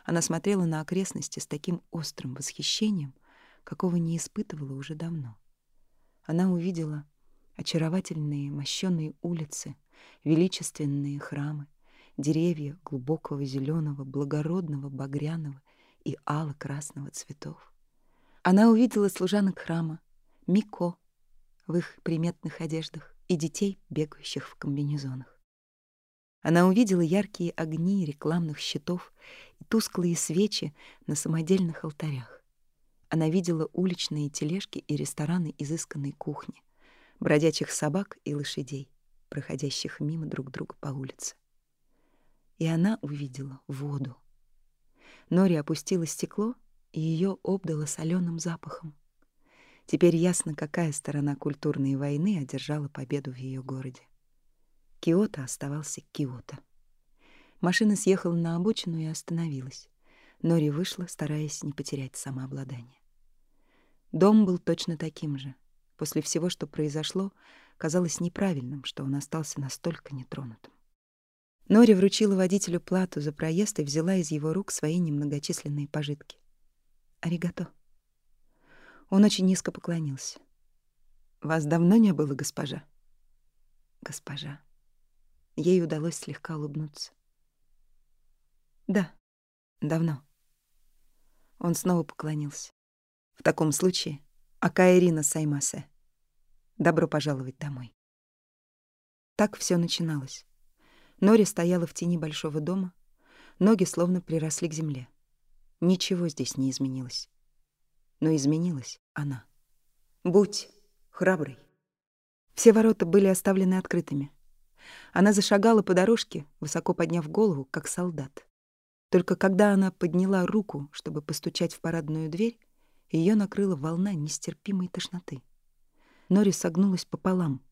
Она смотрела на окрестности с таким острым восхищением, какого не испытывала уже давно. Она увидела очаровательные мощёные улицы, величественные храмы, деревья глубокого зеленого, благородного, багряного и ало-красного цветов. Она увидела служанок храма, Мико, в их приметных одеждах и детей, бегающих в комбинезонах. Она увидела яркие огни рекламных щитов и тусклые свечи на самодельных алтарях. Она видела уличные тележки и рестораны изысканной кухни, бродячих собак и лошадей, проходящих мимо друг друга по улице. И она увидела воду. Нори опустила стекло, и ее обдало соленым запахом. Теперь ясно, какая сторона культурной войны одержала победу в ее городе. Киото оставался Киото. Машина съехала на обочину и остановилась. Нори вышла, стараясь не потерять самообладание. Дом был точно таким же. После всего, что произошло, казалось неправильным, что он остался настолько нетронутым. Нори вручила водителю плату за проезд и взяла из его рук свои немногочисленные пожитки. «Аригато». Он очень низко поклонился. «Вас давно не было, госпожа?» «Госпожа». Ей удалось слегка улыбнуться. «Да, давно». Он снова поклонился. «В таком случае, Акаэрина Саймасе, добро пожаловать домой». Так все начиналось. Нори стояла в тени большого дома, ноги словно приросли к земле. Ничего здесь не изменилось. Но изменилась она. «Будь храброй». Все ворота были оставлены открытыми. Она зашагала по дорожке, высоко подняв голову, как солдат. Только когда она подняла руку, чтобы постучать в парадную дверь, ее накрыла волна нестерпимой тошноты. Нори согнулась пополам,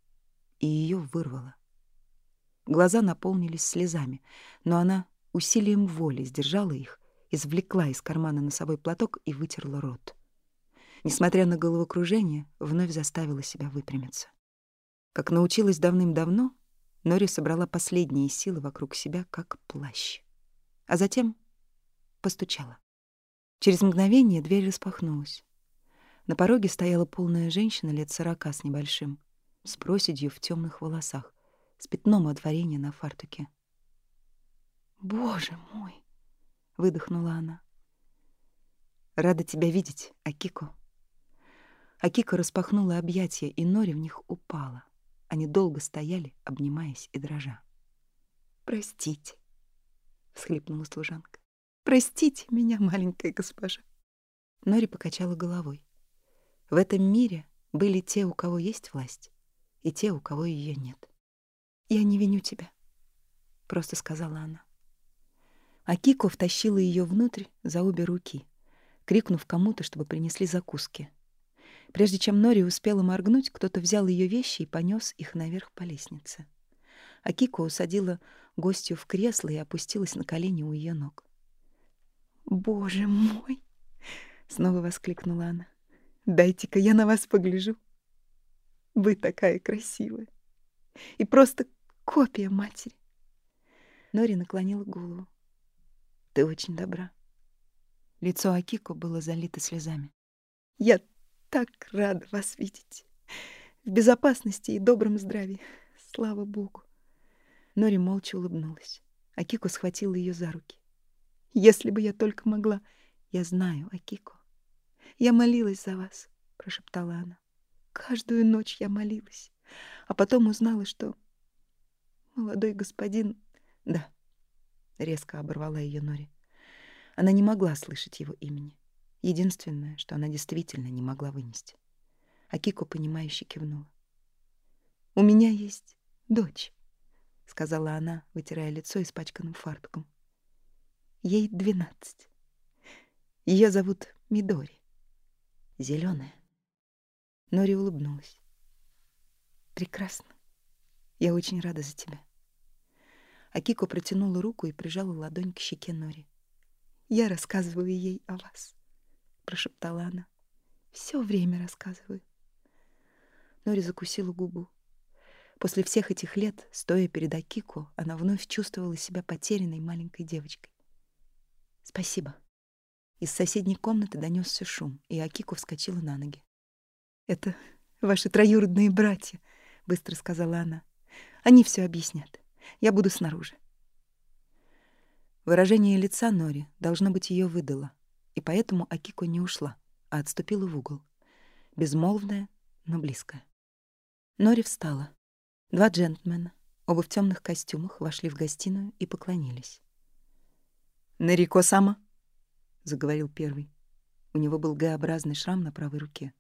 и ее вырвало. Глаза наполнились слезами, но она усилием воли сдержала их, извлекла из кармана носовой платок и вытерла рот. Несмотря на головокружение, вновь заставила себя выпрямиться. Как научилась давным-давно, Нори собрала последние силы вокруг себя, как плащ. А затем постучала. Через мгновение дверь распахнулась. На пороге стояла полная женщина лет сорока с небольшим, с проседью в темных волосах с пятном от варенья на фартуке. «Боже мой!» — выдохнула она. «Рада тебя видеть, Акико». Акико распахнула объятия, и Нори в них упала. Они долго стояли, обнимаясь и дрожа. «Простите», — всхлипнула служанка. «Простите меня, маленькая госпожа». Нори покачала головой. В этом мире были те, у кого есть власть, и те, у кого ее нет. «Я не виню тебя», — просто сказала она. А Кико втащила ее внутрь за обе руки, крикнув кому-то, чтобы принесли закуски. Прежде чем Нори успела моргнуть, кто-то взял ее вещи и понес их наверх по лестнице. Акико усадила гостью в кресло и опустилась на колени у ее ног. «Боже мой!» — снова воскликнула она. «Дайте-ка я на вас погляжу. Вы такая красивая. И просто Копия матери. Нори наклонила голову. Ты очень добра. Лицо Акико было залито слезами. Я так рада вас видеть. В безопасности и добром здравии. Слава богу. Нори молча улыбнулась. Акико схватила ее за руки. Если бы я только могла... Я знаю, Акико. Я молилась за вас, прошептала она. Каждую ночь я молилась, а потом узнала, что молодой господин...» «Да», — резко оборвала ее Нори. Она не могла слышать его имени. Единственное, что она действительно не могла вынести. А Кико, понимающе кивнула. «У меня есть дочь», — сказала она, вытирая лицо испачканным фартуком. «Ей двенадцать. Ее зовут Мидори. Зеленая. Нори улыбнулась. «Прекрасно. Я очень рада за тебя. Акико протянула руку и прижала ладонь к щеке Нори. «Я рассказываю ей о вас», — прошептала она. «Все время рассказываю». Нори закусила губу. После всех этих лет, стоя перед Акико, она вновь чувствовала себя потерянной маленькой девочкой. «Спасибо». Из соседней комнаты донесся шум, и Акико вскочила на ноги. «Это ваши троюродные братья», — быстро сказала она. «Они все объяснят. Я буду снаружи. Выражение лица Нори, должно быть, ее выдало, и поэтому Акико не ушла, а отступила в угол. Безмолвная, но близкая. Нори встала. Два джентльмена, оба в темных костюмах, вошли в гостиную и поклонились. «Нарико сама», — заговорил первый. У него был Г-образный шрам на правой руке.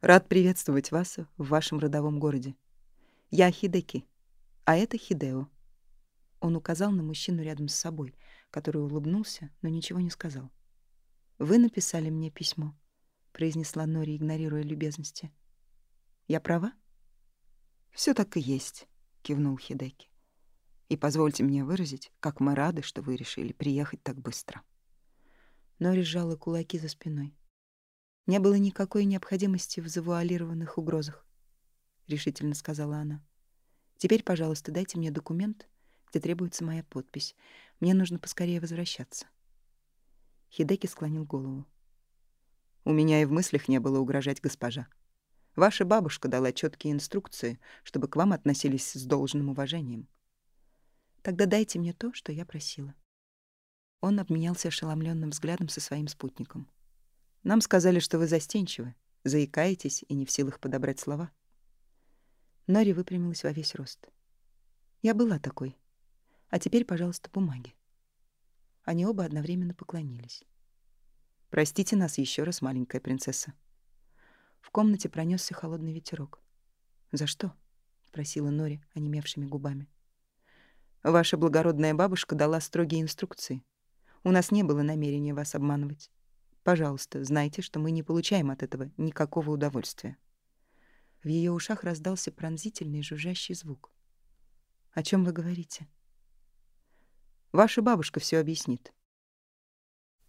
«Рад приветствовать вас в вашем родовом городе. Я Хидеки, а это Хидео». Он указал на мужчину рядом с собой, который улыбнулся, но ничего не сказал. «Вы написали мне письмо», — произнесла Нори, игнорируя любезности. «Я права?» Все так и есть», — кивнул Хидеки. «И позвольте мне выразить, как мы рады, что вы решили приехать так быстро». Нори сжала кулаки за спиной. «Не было никакой необходимости в завуалированных угрозах», — решительно сказала она. «Теперь, пожалуйста, дайте мне документ, где требуется моя подпись. Мне нужно поскорее возвращаться». Хидеки склонил голову. «У меня и в мыслях не было угрожать госпожа. Ваша бабушка дала четкие инструкции, чтобы к вам относились с должным уважением». «Тогда дайте мне то, что я просила». Он обменялся ошеломленным взглядом со своим спутником. «Нам сказали, что вы застенчивы, заикаетесь и не в силах подобрать слова». Нори выпрямилась во весь рост. «Я была такой. А теперь, пожалуйста, бумаги». Они оба одновременно поклонились. «Простите нас еще раз, маленькая принцесса». В комнате пронесся холодный ветерок. «За что?» — спросила Нори онемевшими губами. «Ваша благородная бабушка дала строгие инструкции. У нас не было намерения вас обманывать. Пожалуйста, знайте, что мы не получаем от этого никакого удовольствия». В ее ушах раздался пронзительный жужжащий звук. «О чем вы говорите?» «Ваша бабушка все объяснит».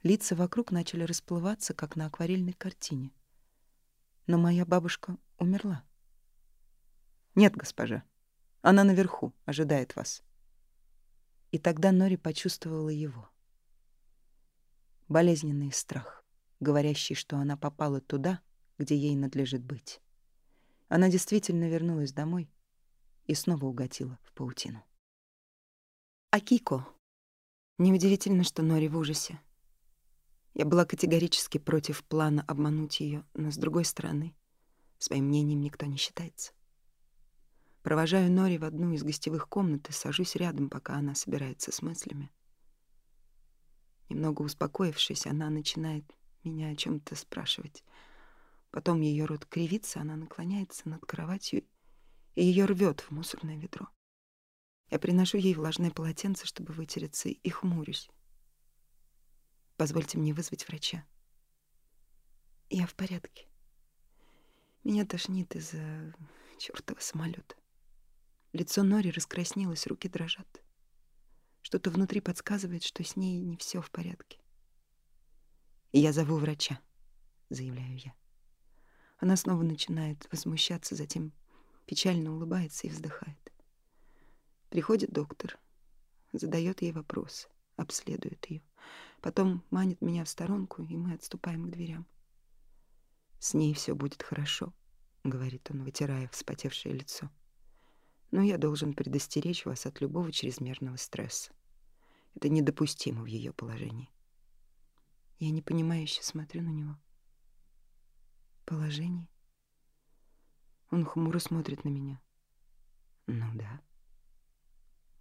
Лица вокруг начали расплываться, как на акварельной картине. Но моя бабушка умерла. «Нет, госпожа. Она наверху, ожидает вас». И тогда Нори почувствовала его — болезненный страх, говорящий, что она попала туда, где ей надлежит быть. Она действительно вернулась домой и снова угодила в паутину. Акико. Неудивительно, что Нори в ужасе. Я была категорически против плана обмануть ее, но, с другой стороны, своим мнением никто не считается. Провожаю Нори в одну из гостевых комнат и сажусь рядом, пока она собирается с мыслями. Немного успокоившись, она начинает меня о чем то спрашивать. Потом ее рот кривится, она наклоняется над кроватью и ее рвет в мусорное ведро. Я приношу ей влажное полотенце, чтобы вытереться, и хмурюсь. Позвольте мне вызвать врача. Я в порядке. Меня тошнит из-за чёртова самолета. Лицо Нори раскраснелось, руки дрожат. Что-то внутри подсказывает, что с ней не все в порядке. «Я зову врача», — заявляю я. Она снова начинает возмущаться, затем печально улыбается и вздыхает. Приходит доктор, задает ей вопрос, обследует ее, потом манит меня в сторонку, и мы отступаем к дверям. «С ней все будет хорошо», — говорит он, вытирая вспотевшее лицо но я должен предостеречь вас от любого чрезмерного стресса. Это недопустимо в ее положении. Я непонимающе смотрю на него. Положение? Он хмуро смотрит на меня. Ну да.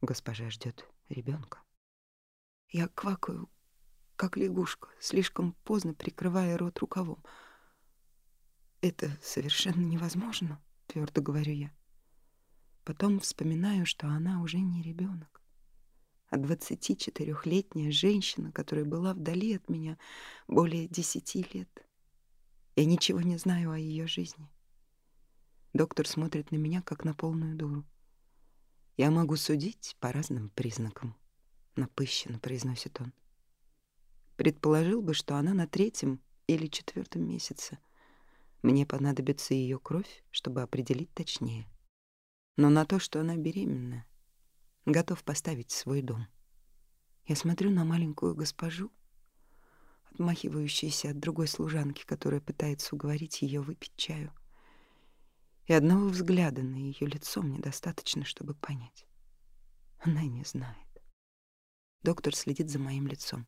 Госпожа ждет ребенка. Я квакаю, как лягушка, слишком поздно прикрывая рот рукавом. Это совершенно невозможно, твердо говорю я. Потом вспоминаю, что она уже не ребенок, а 24-летняя женщина, которая была вдали от меня более десяти лет. Я ничего не знаю о ее жизни. Доктор смотрит на меня, как на полную дуру. «Я могу судить по разным признакам», — напыщенно произносит он. Предположил бы, что она на третьем или четвертом месяце. Мне понадобится ее кровь, чтобы определить точнее но на то, что она беременна, готов поставить свой дом. Я смотрю на маленькую госпожу, отмахивающуюся от другой служанки, которая пытается уговорить ее выпить чаю. И одного взгляда на ее лицо мне достаточно, чтобы понять. Она не знает. Доктор следит за моим лицом.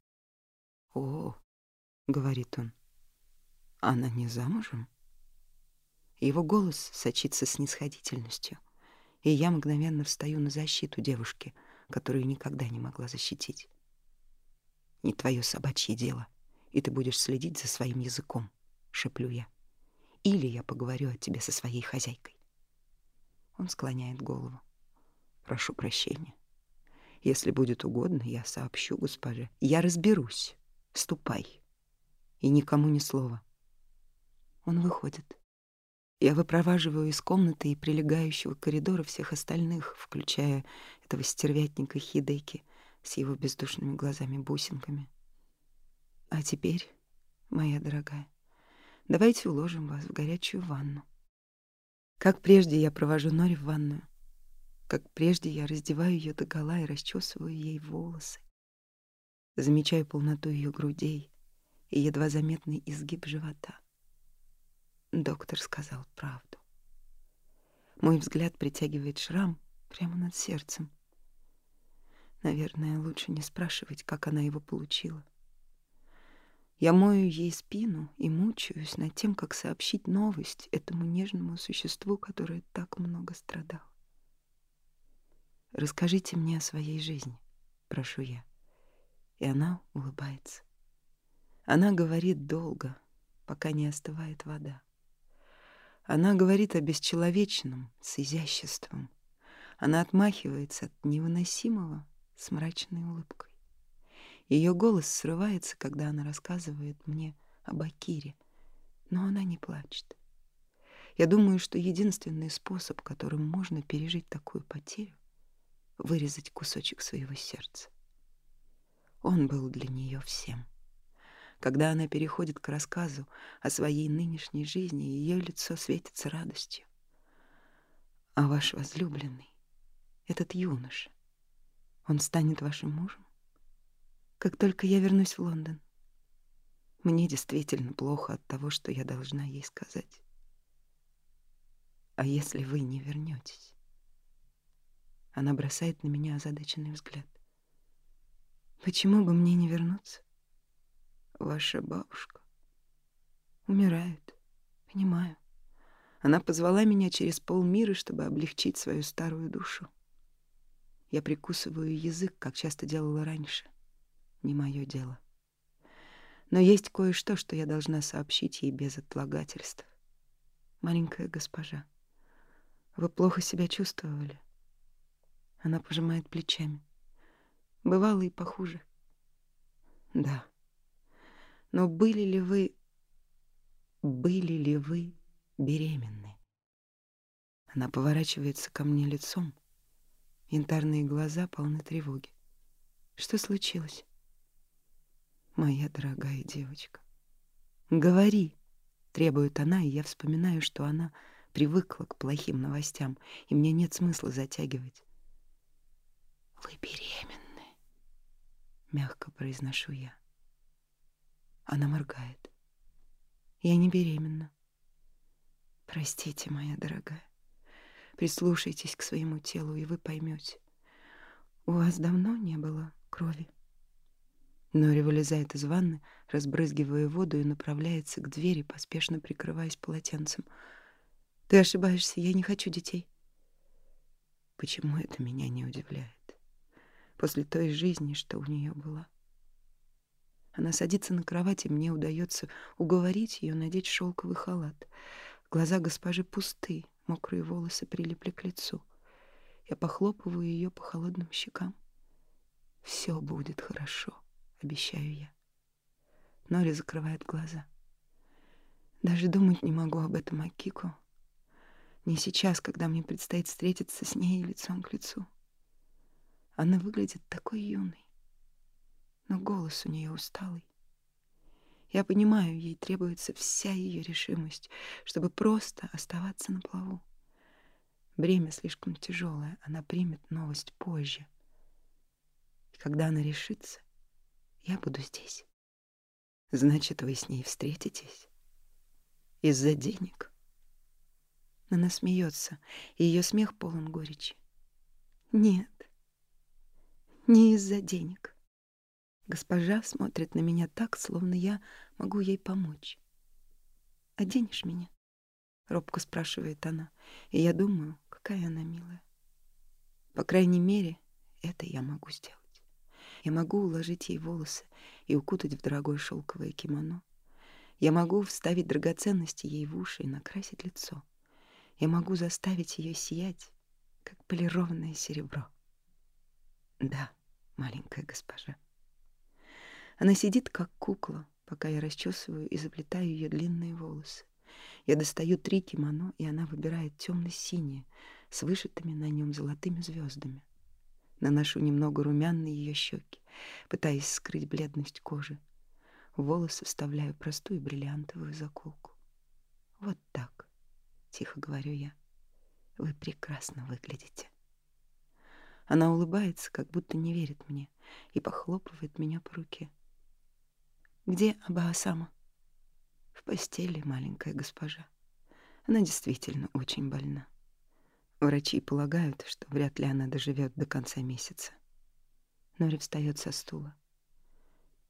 «О, — говорит он, — она не замужем?» Его голос сочится снисходительностью, и я мгновенно встаю на защиту девушки, которую никогда не могла защитить. Не твое собачье дело, и ты будешь следить за своим языком, шеплю я. Или я поговорю о тебе со своей хозяйкой. Он склоняет голову. Прошу прощения. Если будет угодно, я сообщу госпоже. Я разберусь. Ступай. И никому ни слова. Он выходит. Я выпроваживаю из комнаты и прилегающего коридора всех остальных, включая этого стервятника Хидейки с его бездушными глазами-бусинками. А теперь, моя дорогая, давайте уложим вас в горячую ванну. Как прежде я провожу Нори в ванную. Как прежде я раздеваю ее догола и расчесываю ей волосы. Замечаю полноту ее грудей и едва заметный изгиб живота. Доктор сказал правду. Мой взгляд притягивает шрам прямо над сердцем. Наверное, лучше не спрашивать, как она его получила. Я мою ей спину и мучаюсь над тем, как сообщить новость этому нежному существу, которое так много страдало. «Расскажите мне о своей жизни», — прошу я. И она улыбается. Она говорит долго, пока не остывает вода. Она говорит о бесчеловечном с изяществом. Она отмахивается от невыносимого с мрачной улыбкой. Ее голос срывается, когда она рассказывает мне об Акире, но она не плачет. Я думаю, что единственный способ, которым можно пережить такую потерю, вырезать кусочек своего сердца. Он был для нее всем. Когда она переходит к рассказу о своей нынешней жизни, ее лицо светится радостью. А ваш возлюбленный, этот юноша, он станет вашим мужем? Как только я вернусь в Лондон. Мне действительно плохо от того, что я должна ей сказать. А если вы не вернетесь? Она бросает на меня озадаченный взгляд. Почему бы мне не вернуться? Ваша бабушка умирает. Понимаю. Она позвала меня через полмира, чтобы облегчить свою старую душу. Я прикусываю язык, как часто делала раньше. Не мое дело. Но есть кое-что, что я должна сообщить ей без отлагательств. Маленькая госпожа, вы плохо себя чувствовали? Она пожимает плечами. Бывало и похуже. Да. Но были ли вы... Были ли вы беременны? Она поворачивается ко мне лицом. Янтарные глаза полны тревоги. Что случилось? Моя дорогая девочка. Говори, требует она, и я вспоминаю, что она привыкла к плохим новостям, и мне нет смысла затягивать. Вы беременны, мягко произношу я. Она моргает. Я не беременна. Простите, моя дорогая. Прислушайтесь к своему телу, и вы поймете. У вас давно не было. Нори вылезает из ванны, разбрызгивая воду и направляется к двери, поспешно прикрываясь полотенцем. Ты ошибаешься, я не хочу детей. Почему это меня не удивляет? После той жизни, что у нее была. Она садится на кровать, и мне удается уговорить ее надеть шелковый халат. Глаза госпожи пусты, мокрые волосы прилипли к лицу. Я похлопываю ее по холодным щекам. Все будет хорошо, обещаю я. Нори закрывает глаза. Даже думать не могу об этом Акико. Не сейчас, когда мне предстоит встретиться с ней лицом к лицу. Она выглядит такой юной но голос у нее усталый. Я понимаю, ей требуется вся ее решимость, чтобы просто оставаться на плаву. Бремя слишком тяжелое, она примет новость позже. И когда она решится, я буду здесь. Значит, вы с ней встретитесь? Из-за денег? Она смеется, и ее смех полон горечи. Нет, не из-за денег. Госпожа смотрит на меня так, словно я могу ей помочь. Оденешь меня? — робко спрашивает она. И я думаю, какая она милая. По крайней мере, это я могу сделать. Я могу уложить ей волосы и укутать в дорогое шелковое кимоно. Я могу вставить драгоценности ей в уши и накрасить лицо. Я могу заставить ее сиять, как полированное серебро. Да, маленькая госпожа. Она сидит, как кукла, пока я расчесываю и заплетаю ее длинные волосы. Я достаю три кимоно, и она выбирает темно-синее, с вышитыми на нем золотыми звездами. Наношу немного румян на ее щеки, пытаясь скрыть бледность кожи. В волосы вставляю простую бриллиантовую заколку. «Вот так», — тихо говорю я. «Вы прекрасно выглядите». Она улыбается, как будто не верит мне, и похлопывает меня по руке. «Где Абаасама?» «В постели, маленькая госпожа. Она действительно очень больна». Врачи полагают, что вряд ли она доживет до конца месяца. Нори встает со стула.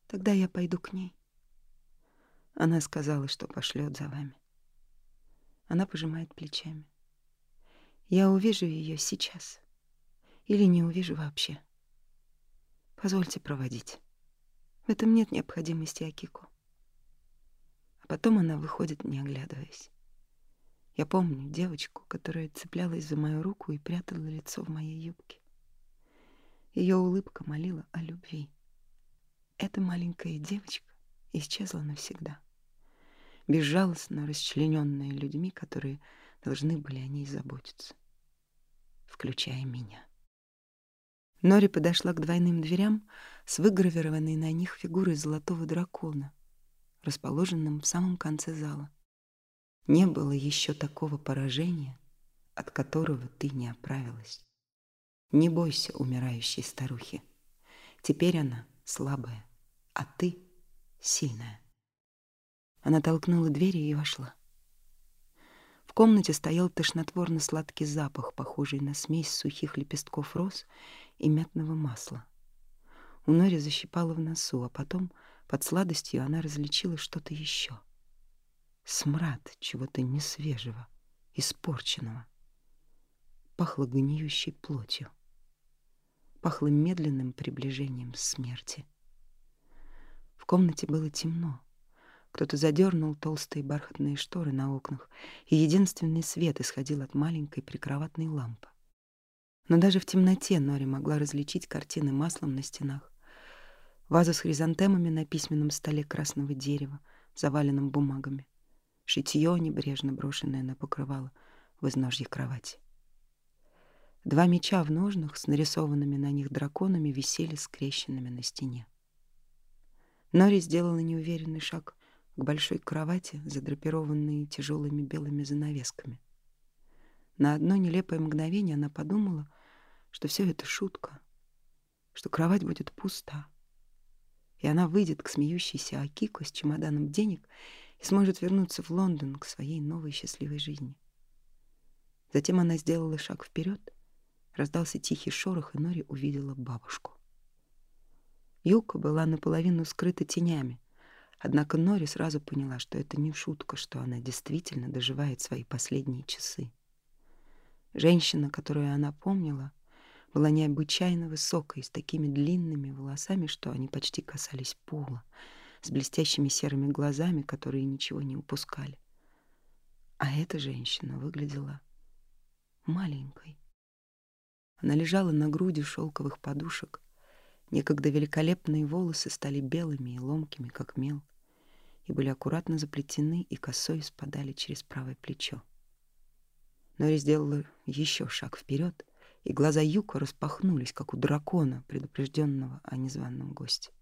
Тогда я пойду к ней. Она сказала, что пошлет за вами. Она пожимает плечами. Я увижу ее сейчас. Или не увижу вообще. Позвольте проводить. В этом нет необходимости, Акико. А потом она выходит, не оглядываясь. Я помню девочку, которая цеплялась за мою руку и прятала лицо в моей юбке. Ее улыбка молила о любви. Эта маленькая девочка исчезла навсегда, безжалостно расчлененная людьми, которые должны были о ней заботиться, включая меня. Нори подошла к двойным дверям с выгравированной на них фигурой золотого дракона, расположенным в самом конце зала. Не было еще такого поражения, от которого ты не оправилась. Не бойся умирающей старухи. Теперь она слабая, а ты сильная. Она толкнула дверь и вошла. В комнате стоял тошнотворно-сладкий запах, похожий на смесь сухих лепестков роз и мятного масла. У Нори защипала в носу, а потом под сладостью она различила что-то еще — смрад чего-то несвежего, испорченного. Пахло гниющей плотью. Пахло медленным приближением смерти. В комнате было темно. Кто-то задернул толстые бархатные шторы на окнах, и единственный свет исходил от маленькой прикроватной лампы. Но даже в темноте Нори могла различить картины маслом на стенах, вазу с хризантемами на письменном столе красного дерева, заваленном бумагами, шитье, небрежно брошенное на покрывало в изножье кровати. Два меча в ножнах с нарисованными на них драконами висели скрещенными на стене. Нори сделала неуверенный шаг к большой кровати, задрапированной тяжелыми белыми занавесками. На одно нелепое мгновение она подумала, что все это шутка, что кровать будет пуста, и она выйдет к смеющейся Акико с чемоданом денег и сможет вернуться в Лондон к своей новой счастливой жизни. Затем она сделала шаг вперед, раздался тихий шорох, и Нори увидела бабушку. Юка была наполовину скрыта тенями, однако Нори сразу поняла, что это не шутка, что она действительно доживает свои последние часы. Женщина, которую она помнила, была необычайно высокой, с такими длинными волосами, что они почти касались пола, с блестящими серыми глазами, которые ничего не упускали. А эта женщина выглядела маленькой. Она лежала на груди шелковых подушек. Некогда великолепные волосы стали белыми и ломкими, как мел, и были аккуратно заплетены и косой спадали через правое плечо. Нори сделала еще шаг вперед, и глаза Юка распахнулись, как у дракона, предупрежденного о незваном госте.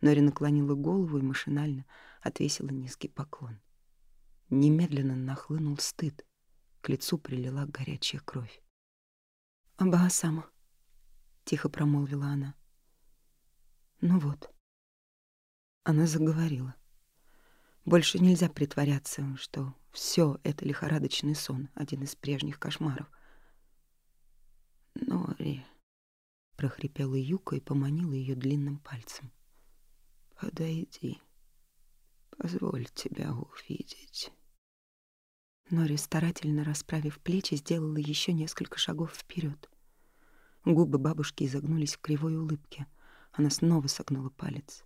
Нори наклонила голову и машинально отвесила низкий поклон. Немедленно нахлынул стыд. К лицу прилила горячая кровь. «Абаасама», — тихо промолвила она. «Ну вот». Она заговорила. Больше нельзя притворяться, что все это лихорадочный сон, один из прежних кошмаров. «Нори», — прохрипела Юка и поманила ее длинным пальцем. Подойди. Позволь тебя увидеть. Нори, старательно расправив плечи, сделала еще несколько шагов вперед. Губы бабушки изогнулись в кривой улыбке. Она снова согнула палец.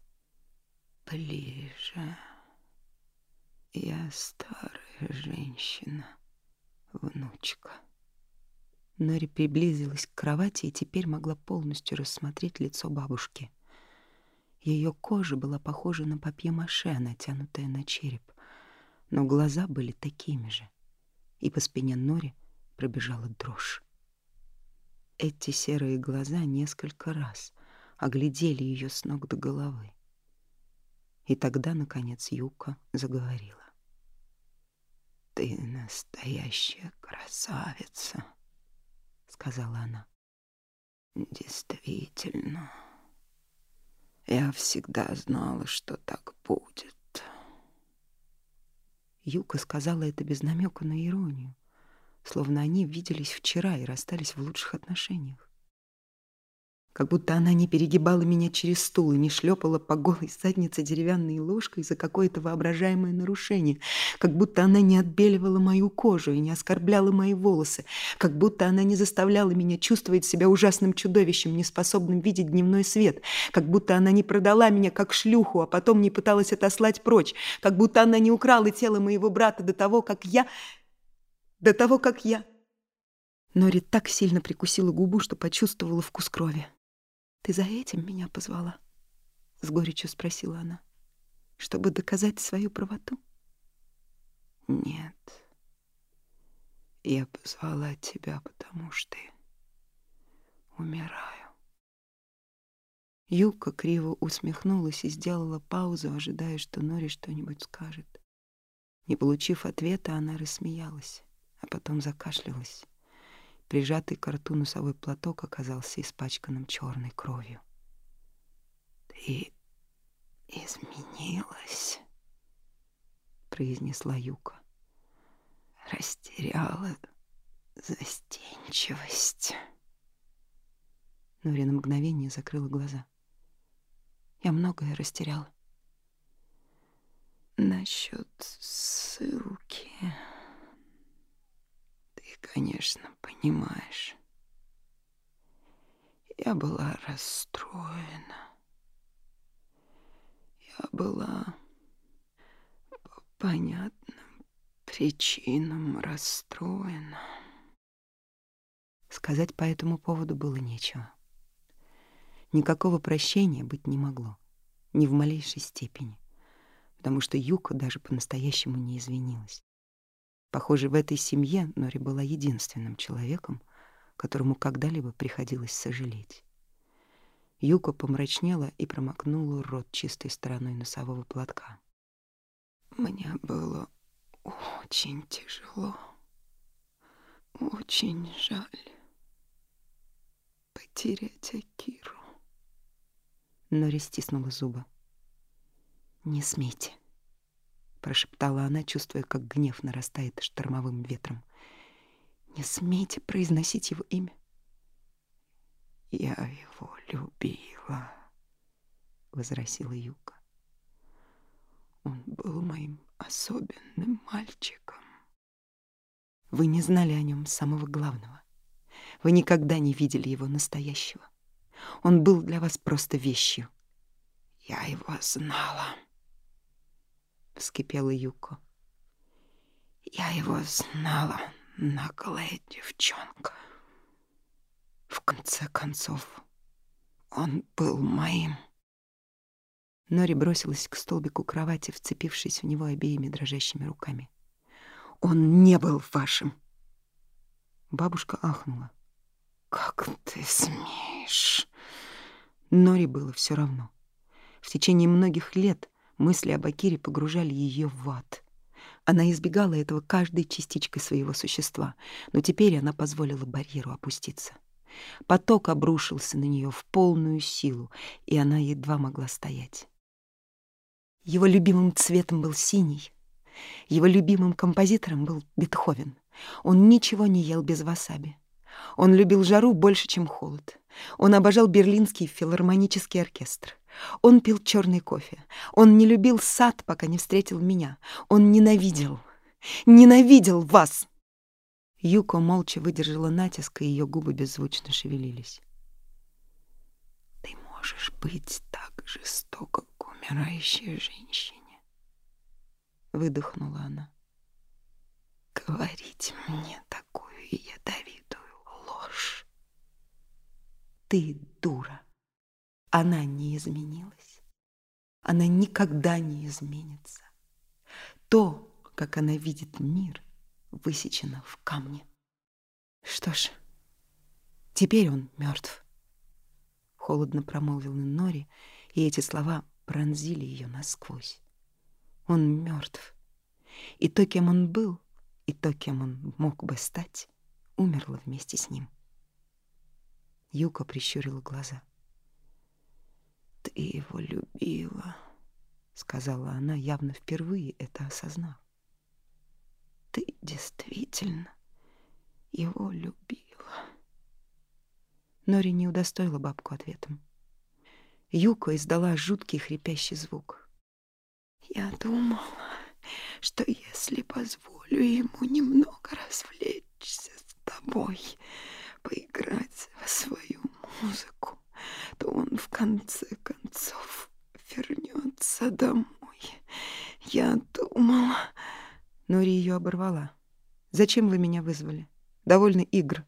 «Ближе. Я старая женщина, внучка». Нори приблизилась к кровати и теперь могла полностью рассмотреть лицо бабушки. Ее кожа была похожа на папье-маше, натянутая на череп, но глаза были такими же, и по спине Нори пробежала дрожь. Эти серые глаза несколько раз оглядели ее с ног до головы. И тогда, наконец, Юка заговорила. «Ты настоящая красавица», — сказала она. «Действительно». Я всегда знала, что так будет. Юка сказала это без намека на иронию, словно они виделись вчера и расстались в лучших отношениях как будто она не перегибала меня через стул и не шлепала по голой заднице деревянной ложкой за какое-то воображаемое нарушение, как будто она не отбеливала мою кожу и не оскорбляла мои волосы, как будто она не заставляла меня чувствовать себя ужасным чудовищем, неспособным видеть дневной свет, как будто она не продала меня как шлюху, а потом не пыталась отослать прочь, как будто она не украла тело моего брата до того, как я... до того, как я... Нори так сильно прикусила губу, что почувствовала вкус крови. «Ты за этим меня позвала?» — с горечью спросила она. «Чтобы доказать свою правоту?» «Нет. Я позвала тебя, потому что умираю». Юка криво усмехнулась и сделала паузу, ожидая, что Нори что-нибудь скажет. Не получив ответа, она рассмеялась, а потом закашлялась. Прижатый к рту носовой платок оказался испачканным черной кровью. «Ты изменилась», — произнесла Юка. «Растеряла застенчивость». Нори на мгновение закрыла глаза. Я многое растеряла. Насчет ссылки конечно, понимаешь. Я была расстроена. Я была по понятным причинам расстроена. Сказать по этому поводу было нечего. Никакого прощения быть не могло, ни в малейшей степени, потому что Юка даже по-настоящему не извинилась. Похоже, в этой семье Нори была единственным человеком, которому когда-либо приходилось сожалеть. Юка помрачнела и промокнула рот чистой стороной носового платка. Мне было очень тяжело. Очень жаль потерять Акиру. Нори стиснула зубы. «Не смейте прошептала она, чувствуя, как гнев нарастает штормовым ветром. Не смейте произносить его имя. Я его любила, возразила Юка. Он был моим особенным мальчиком. Вы не знали о нем самого главного. Вы никогда не видели его настоящего. Он был для вас просто вещью. Я его знала. — вскипела Юко. «Я его знала, наглая девчонка. В конце концов, он был моим». Нори бросилась к столбику кровати, вцепившись в него обеими дрожащими руками. «Он не был вашим!» Бабушка ахнула. «Как ты смеешь?» Нори было все равно. В течение многих лет Мысли об Акире погружали ее в ад. Она избегала этого каждой частичкой своего существа, но теперь она позволила барьеру опуститься. Поток обрушился на нее в полную силу, и она едва могла стоять. Его любимым цветом был синий. Его любимым композитором был Бетховен. Он ничего не ел без васаби. Он любил жару больше, чем холод. Он обожал берлинский филармонический оркестр. Он пил черный кофе. Он не любил сад, пока не встретил меня. Он ненавидел Ненавидел вас!» Юко молча выдержала натиск, и ее губы беззвучно шевелились. «Ты можешь быть так жестоко к умирающей женщине!» Выдохнула она. «Говорить мне такую ядовитую ложь!» «Ты дура!» Она не изменилась. Она никогда не изменится. То, как она видит мир, высечено в камне. Что ж, теперь он мертв. Холодно промолвил Нори, и эти слова пронзили ее насквозь. Он мертв. И то, кем он был, и то, кем он мог бы стать, умерло вместе с ним. Юка прищурила глаза. — ты его любила, сказала она, явно впервые это осознав. Ты действительно его любила. Нори не удостоила бабку ответом. Юка издала жуткий хрипящий звук. Я думала, что если позволю ему немного развлечься с тобой, поиграть в свою музыку, то он в конце концов вернется домой. Я думала... Нори ее оборвала. «Зачем вы меня вызвали? Довольно игр.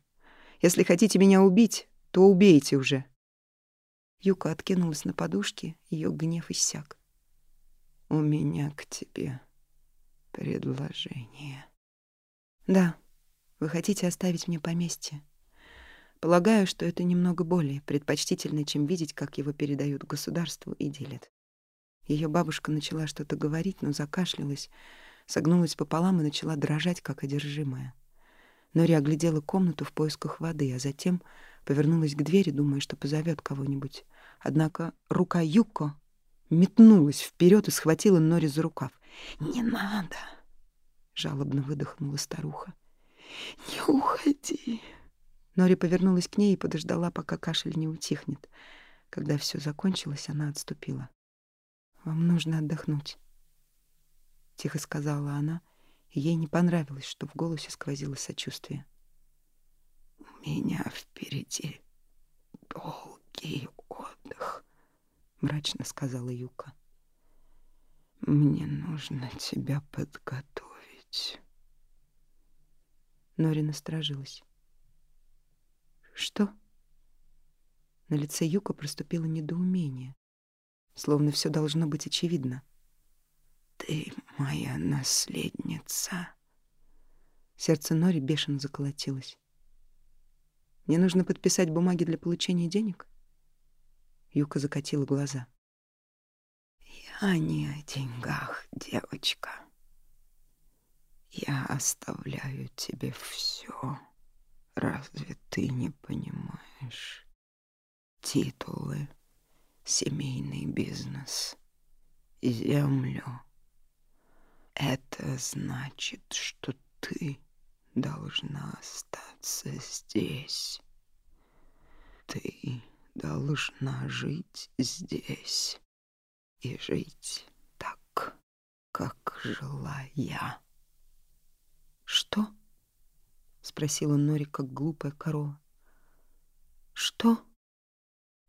Если хотите меня убить, то убейте уже». Юка откинулась на подушке, ее гнев иссяк. «У меня к тебе предложение». «Да, вы хотите оставить мне поместье?» Полагаю, что это немного более предпочтительно, чем видеть, как его передают государству и делят. Ее бабушка начала что-то говорить, но закашлялась, согнулась пополам и начала дрожать, как одержимая. Нори оглядела комнату в поисках воды, а затем повернулась к двери, думая, что позовет кого-нибудь. Однако рука Юко метнулась вперед и схватила Нори за рукав. «Не надо!» — жалобно выдохнула старуха. «Не уходи!» Нори повернулась к ней и подождала, пока кашель не утихнет. Когда все закончилось, она отступила. «Вам нужно отдохнуть», — тихо сказала она, и ей не понравилось, что в голосе сквозило сочувствие. «У меня впереди долгий отдых», — мрачно сказала Юка. «Мне нужно тебя подготовить». Нори насторожилась. Что? На лице Юка проступило недоумение, словно все должно быть очевидно. Ты моя наследница. Сердце Нори бешено заколотилось. Мне нужно подписать бумаги для получения денег? Юка закатила глаза. Я не о деньгах, девочка. Я оставляю тебе все. Разве ты не понимаешь? Титулы, семейный бизнес, землю. Это значит, что ты должна остаться здесь. Ты должна жить здесь и жить так, как жила я. Что? Спросила Нори, как глупая корова. Что?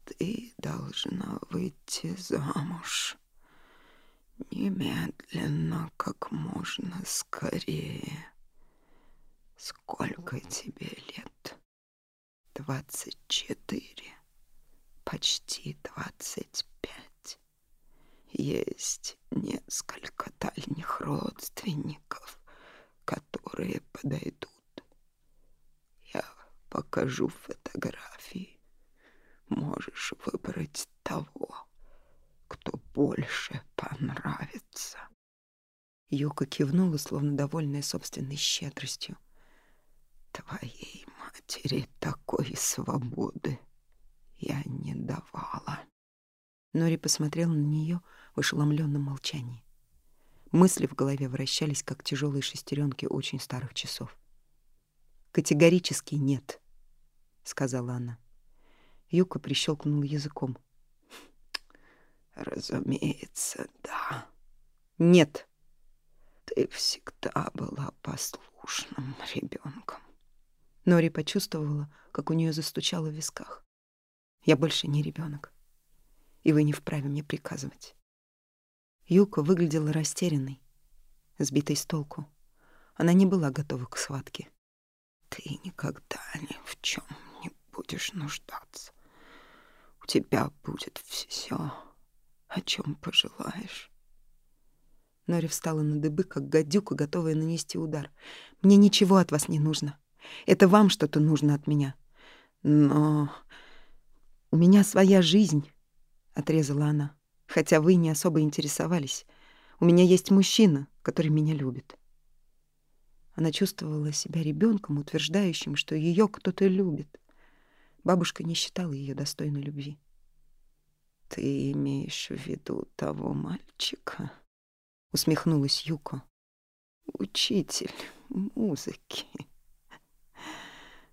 Ты должна выйти замуж. Немедленно, как можно скорее. Сколько тебе лет? Двадцать четыре. Почти двадцать пять. Есть несколько дальних родственников, которые подойдут покажу фотографии. Можешь выбрать того, кто больше понравится. Юка кивнула, словно довольная собственной щедростью. Твоей матери такой свободы я не давала. Нори посмотрела на нее в ошеломленном молчании. Мысли в голове вращались, как тяжелые шестеренки очень старых часов. Категорически нет сказала она. Юка прищелкнул языком. Разумеется, да. Нет. Ты всегда была послушным ребенком. Нори почувствовала, как у нее застучало в висках. Я больше не ребенок, и вы не вправе мне приказывать. Юка выглядела растерянной, сбитой с толку. Она не была готова к схватке. Ты никогда ни в чем не будешь нуждаться. У тебя будет все, о чем пожелаешь. Нори встала на дыбы, как гадюка, готовая нанести удар. «Мне ничего от вас не нужно. Это вам что-то нужно от меня. Но у меня своя жизнь», — отрезала она. «Хотя вы не особо интересовались. У меня есть мужчина, который меня любит». Она чувствовала себя ребенком, утверждающим, что ее кто-то любит. Бабушка не считала ее достойной любви. «Ты имеешь в виду того мальчика?» — усмехнулась Юко. «Учитель музыки.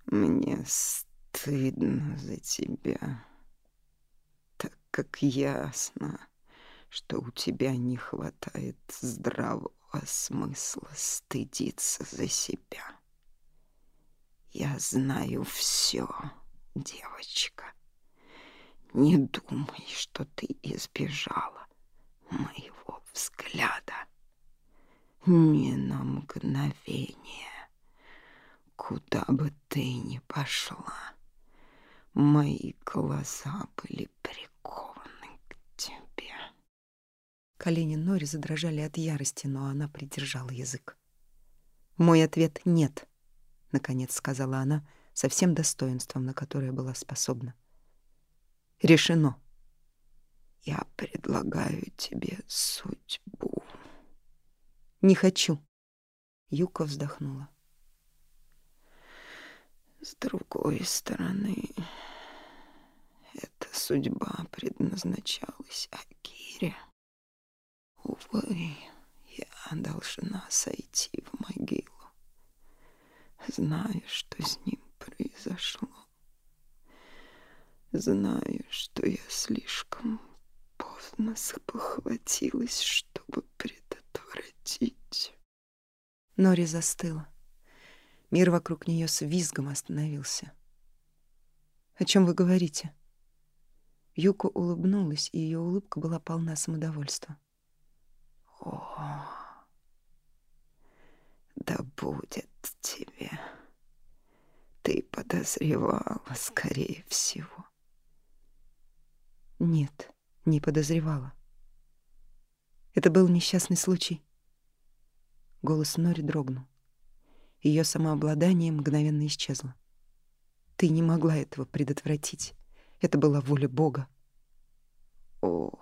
Мне стыдно за тебя, так как ясно, что у тебя не хватает здравого смысла стыдиться за себя. Я знаю все, девочка. Не думай, что ты избежала моего взгляда. Ни на мгновение. Куда бы ты ни пошла, мои глаза были прикованы к тебе. Колени Нори задрожали от ярости, но она придержала язык. «Мой ответ — нет», — наконец сказала она со всем достоинством, на которое была способна. «Решено». «Я предлагаю тебе судьбу». «Не хочу». Юка вздохнула. С другой стороны, эта судьба предназначалась Акире. Увы, я должна сойти в могилу, зная, что с ним произошло. Знаю, что я слишком поздно спохватилась, чтобы предотвратить. Нори застыла. Мир вокруг нее с визгом остановился. «О чем вы говорите?» Юко улыбнулась, и ее улыбка была полна самодовольства. О, да будет тебе. Ты подозревала, скорее всего. Нет, не подозревала. Это был несчастный случай. Голос Нори дрогнул. Ее самообладание мгновенно исчезло. Ты не могла этого предотвратить. Это была воля Бога. О,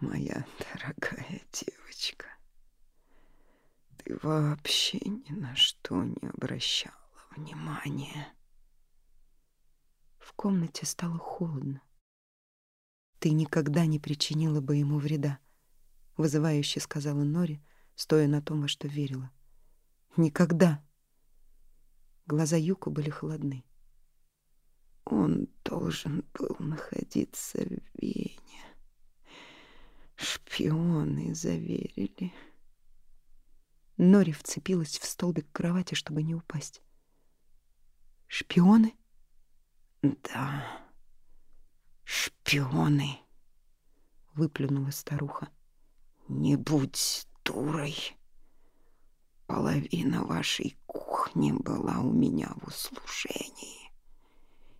моя дорогая девочка, ты вообще ни на что не обращала внимания. В комнате стало холодно. Ты никогда не причинила бы ему вреда, вызывающе сказала Нори, стоя на том, во что верила. Никогда. Глаза Юко были холодны. Он должен был находиться в Вене. Шпионы заверили. Нори вцепилась в столбик кровати, чтобы не упасть. «Шпионы?» «Да, шпионы», — выплюнула старуха. «Не будь дурой. Половина вашей кухни была у меня в услужении.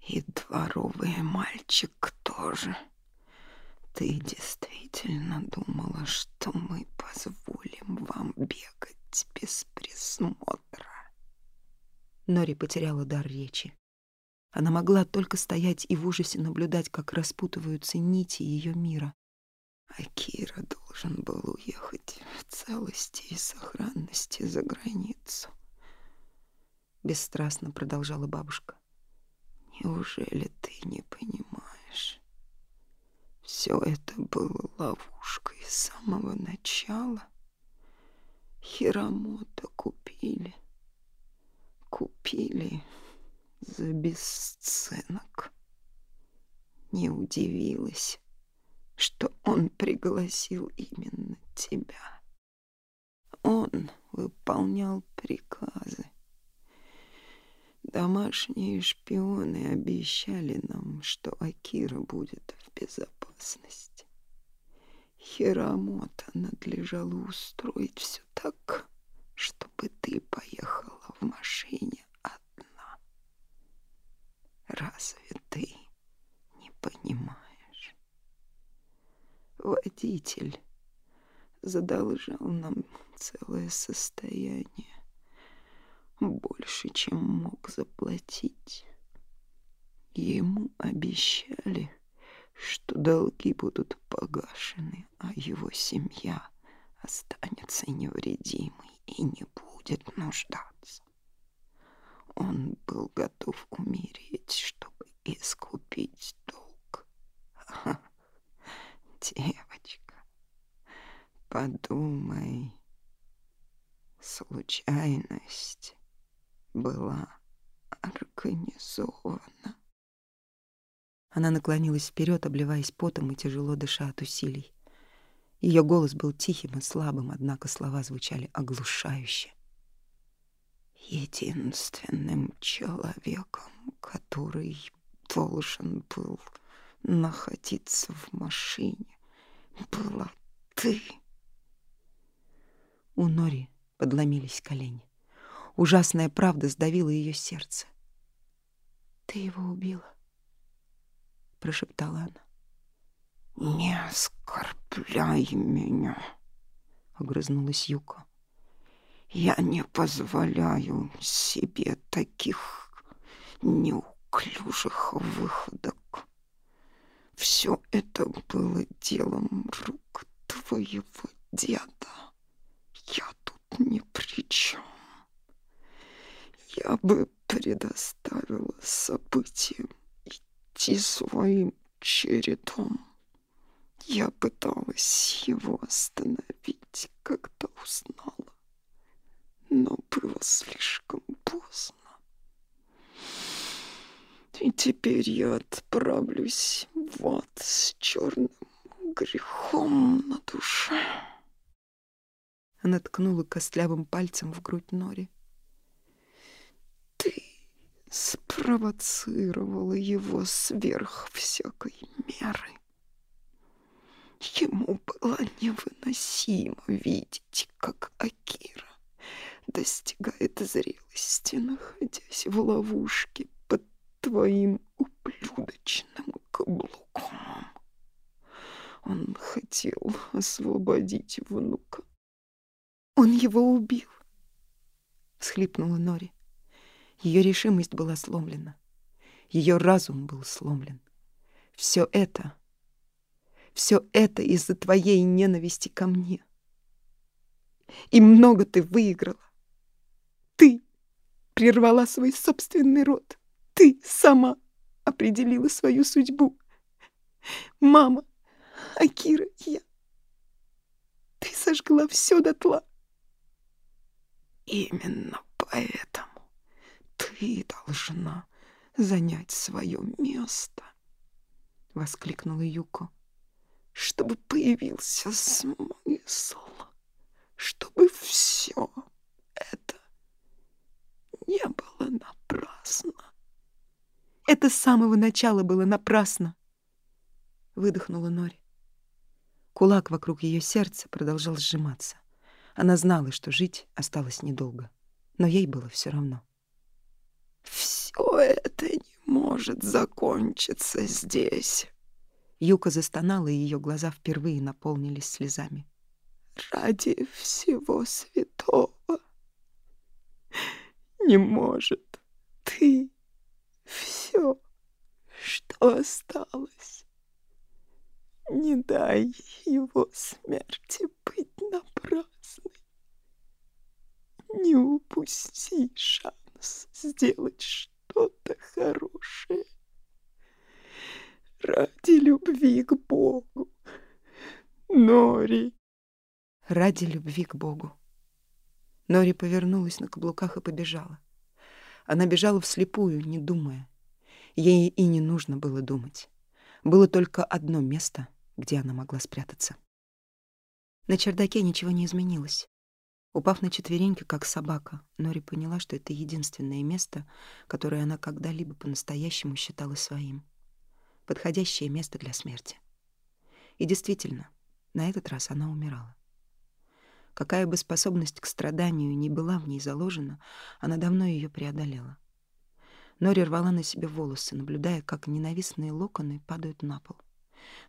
И дворовый мальчик тоже». Ты действительно думала, что мы позволим вам бегать без присмотра? Нори потеряла дар речи. Она могла только стоять и в ужасе наблюдать, как распутываются нити ее мира. А Кира должен был уехать в целости и сохранности за границу. Бесстрастно продолжала бабушка. Неужели ты не понимаешь? Все это было ловушкой с самого начала. Хиромото купили. Купили за бесценок. Не удивилась, что он пригласил именно тебя. Он выполнял приказы. Домашние шпионы обещали нам, что Акира будет в безопасности. Хирамото надлежало устроить все так, чтобы ты поехала в машине одна. Разве ты не понимаешь? Водитель задолжал нам целое состояние больше, чем мог заплатить. Ему обещали, что долги будут погашены, а его семья останется невредимой и не будет нуждаться. Он был готов умереть, чтобы искупить долг. Девочка, подумай, случайность была организована. Она наклонилась вперед, обливаясь потом и тяжело дыша от усилий. Ее голос был тихим и слабым, однако слова звучали оглушающе. Единственным человеком, который должен был находиться в машине, была ты. У Нори подломились колени. Ужасная правда сдавила ее сердце. «Ты его убила?» — прошептала она. «Не оскорбляй меня!» — огрызнулась Юка. «Я не позволяю себе таких неуклюжих выходок. Все это было делом рук твоего деда. Я тут ни при чем я бы предоставила событиям идти своим чередом. Я пыталась его остановить, когда узнала, но было слишком поздно. И теперь я отправлюсь в ад с черным грехом на душе. Она ткнула костлявым пальцем в грудь Нори спровоцировала его сверх всякой меры. Ему было невыносимо видеть, как Акира достигает зрелости, находясь в ловушке под твоим ублюдочным каблуком. Он хотел освободить внука. «Он его убил!» — всхлипнула Нори. Ее решимость была сломлена. Ее разум был сломлен. Все это, все это из-за твоей ненависти ко мне. И много ты выиграла. Ты прервала свой собственный род. Ты сама определила свою судьбу. Мама, Акира, я. Ты сожгла все дотла. Именно поэтому ты должна занять свое место, — воскликнула Юко, — чтобы появился смысл, чтобы все это не было напрасно. Это с самого начала было напрасно, — выдохнула Нори. Кулак вокруг ее сердца продолжал сжиматься. Она знала, что жить осталось недолго, но ей было все равно. Все это не может закончиться здесь. Юка застонала, и ее глаза впервые наполнились слезами. Ради всего святого. Не может ты все, что осталось. Не дай его смерти быть напрасной. Не упусти шанс сделать что-то хорошее. Ради любви к Богу. Нори. Ради любви к Богу. Нори повернулась на каблуках и побежала. Она бежала вслепую, не думая. Ей и не нужно было думать. Было только одно место, где она могла спрятаться. На чердаке ничего не изменилось. Упав на четвереньки, как собака, Нори поняла, что это единственное место, которое она когда-либо по-настоящему считала своим. Подходящее место для смерти. И действительно, на этот раз она умирала. Какая бы способность к страданию ни была в ней заложена, она давно ее преодолела. Нори рвала на себе волосы, наблюдая, как ненавистные локоны падают на пол.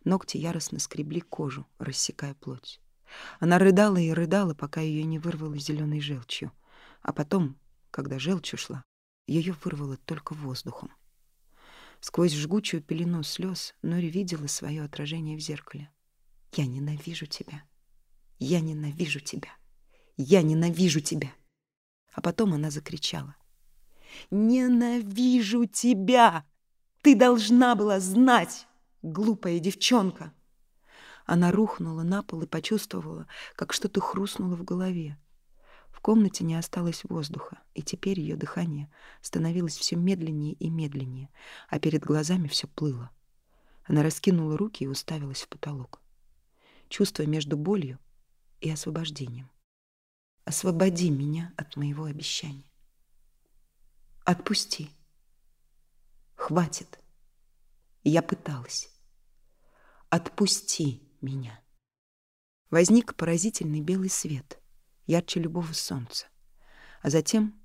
Ногти яростно скребли кожу, рассекая плоть. Она рыдала и рыдала, пока ее не вырвало зеленой желчью. А потом, когда желчь ушла, ее вырвало только воздухом. Сквозь жгучую пелену слез Нори видела свое отражение в зеркале. «Я ненавижу тебя. Я ненавижу тебя. Я ненавижу тебя». А потом она закричала. «Ненавижу тебя! Ты должна была знать, глупая девчонка!» Она рухнула на пол и почувствовала, как что-то хрустнуло в голове. В комнате не осталось воздуха, и теперь ее дыхание становилось все медленнее и медленнее, а перед глазами все плыло. Она раскинула руки и уставилась в потолок, чувствуя между болью и освобождением. «Освободи меня от моего обещания. Отпусти. Хватит. Я пыталась. Отпусти меня. Возник поразительный белый свет, ярче любого солнца. А затем,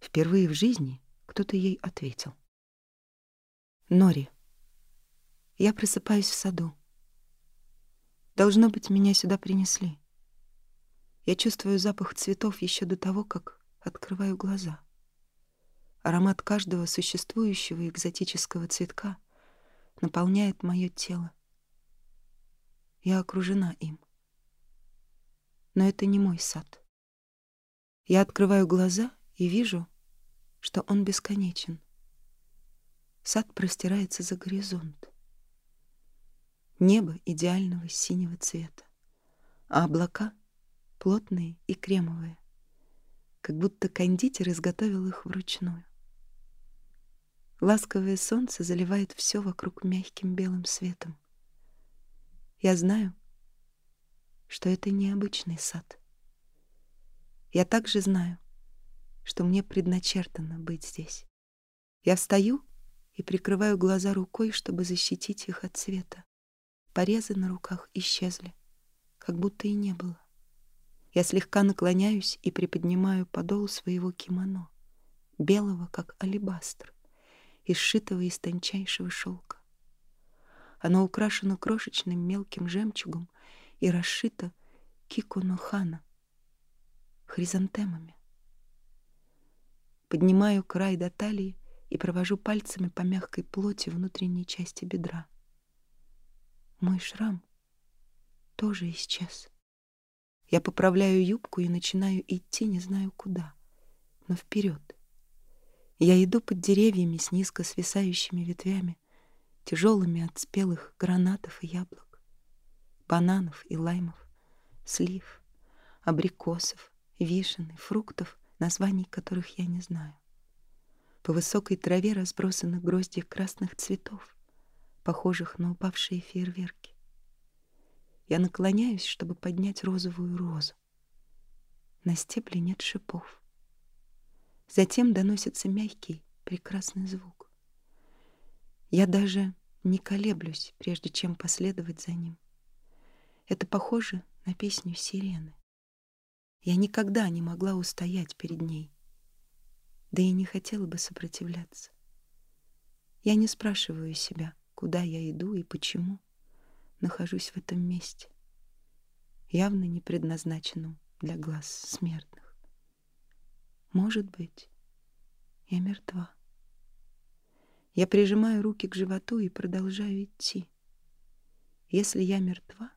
впервые в жизни, кто-то ей ответил. «Нори, я просыпаюсь в саду. Должно быть, меня сюда принесли. Я чувствую запах цветов еще до того, как открываю глаза. Аромат каждого существующего экзотического цветка наполняет мое тело. Я окружена им. Но это не мой сад. Я открываю глаза и вижу, что он бесконечен. Сад простирается за горизонт. Небо идеального синего цвета, а облака плотные и кремовые, как будто кондитер изготовил их вручную. Ласковое солнце заливает все вокруг мягким белым светом. Я знаю, что это необычный сад. Я также знаю, что мне предначертано быть здесь. Я встаю и прикрываю глаза рукой, чтобы защитить их от света. Порезы на руках исчезли, как будто и не было. Я слегка наклоняюсь и приподнимаю подол своего кимоно, белого, как алебастр, и сшитого из тончайшего шелка. Оно украшено крошечным мелким жемчугом и расшито киконохана, хризантемами. Поднимаю край до талии и провожу пальцами по мягкой плоти внутренней части бедра. Мой шрам тоже исчез. Я поправляю юбку и начинаю идти, не знаю куда, но вперед. Я иду под деревьями с низко свисающими ветвями, тяжелыми от спелых гранатов и яблок, бананов и лаймов, слив, абрикосов, вишен и фруктов, названий которых я не знаю. По высокой траве разбросаны гроздья красных цветов, похожих на упавшие фейерверки. Я наклоняюсь, чтобы поднять розовую розу. На стебле нет шипов. Затем доносится мягкий, прекрасный звук. Я даже не колеблюсь, прежде чем последовать за ним. Это похоже на песню сирены. Я никогда не могла устоять перед ней, да и не хотела бы сопротивляться. Я не спрашиваю себя, куда я иду и почему нахожусь в этом месте, явно не предназначенном для глаз смертных. Может быть, я мертва. Я прижимаю руки к животу и продолжаю идти. Если я мертва,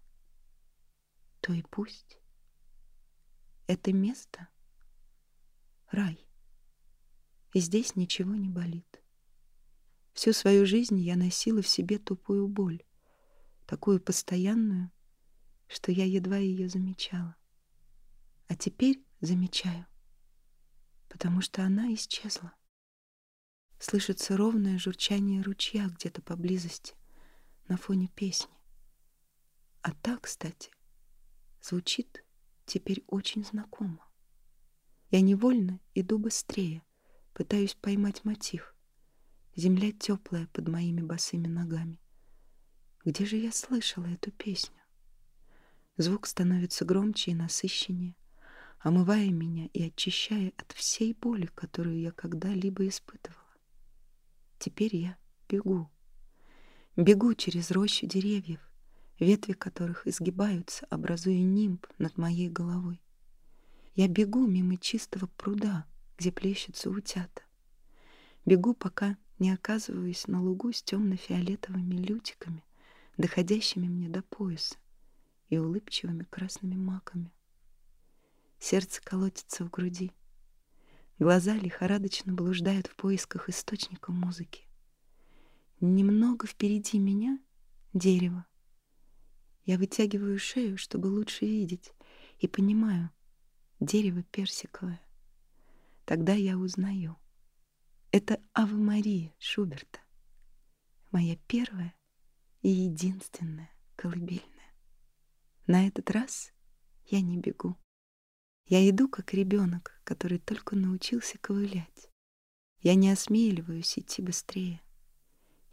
то и пусть. Это место — рай. И здесь ничего не болит. Всю свою жизнь я носила в себе тупую боль, такую постоянную, что я едва ее замечала. А теперь замечаю, потому что она исчезла. Слышится ровное журчание ручья где-то поблизости, на фоне песни. А та, кстати, звучит теперь очень знакомо. Я невольно иду быстрее, пытаюсь поймать мотив. Земля теплая под моими босыми ногами. Где же я слышала эту песню? Звук становится громче и насыщеннее, омывая меня и очищая от всей боли, которую я когда-либо испытывала. Теперь я бегу. Бегу через рощу деревьев, ветви которых изгибаются, образуя нимб над моей головой. Я бегу мимо чистого пруда, где плещутся утята. Бегу, пока не оказываюсь на лугу с темно-фиолетовыми лютиками, доходящими мне до пояса, и улыбчивыми красными маками. Сердце колотится в груди. Глаза лихорадочно блуждают в поисках источника музыки. Немного впереди меня — дерево. Я вытягиваю шею, чтобы лучше видеть, и понимаю — дерево персиковое. Тогда я узнаю. Это Ава Мария Шуберта. Моя первая и единственная колыбельная. На этот раз я не бегу. Я иду, как ребенок, который только научился ковылять. Я не осмеливаюсь идти быстрее.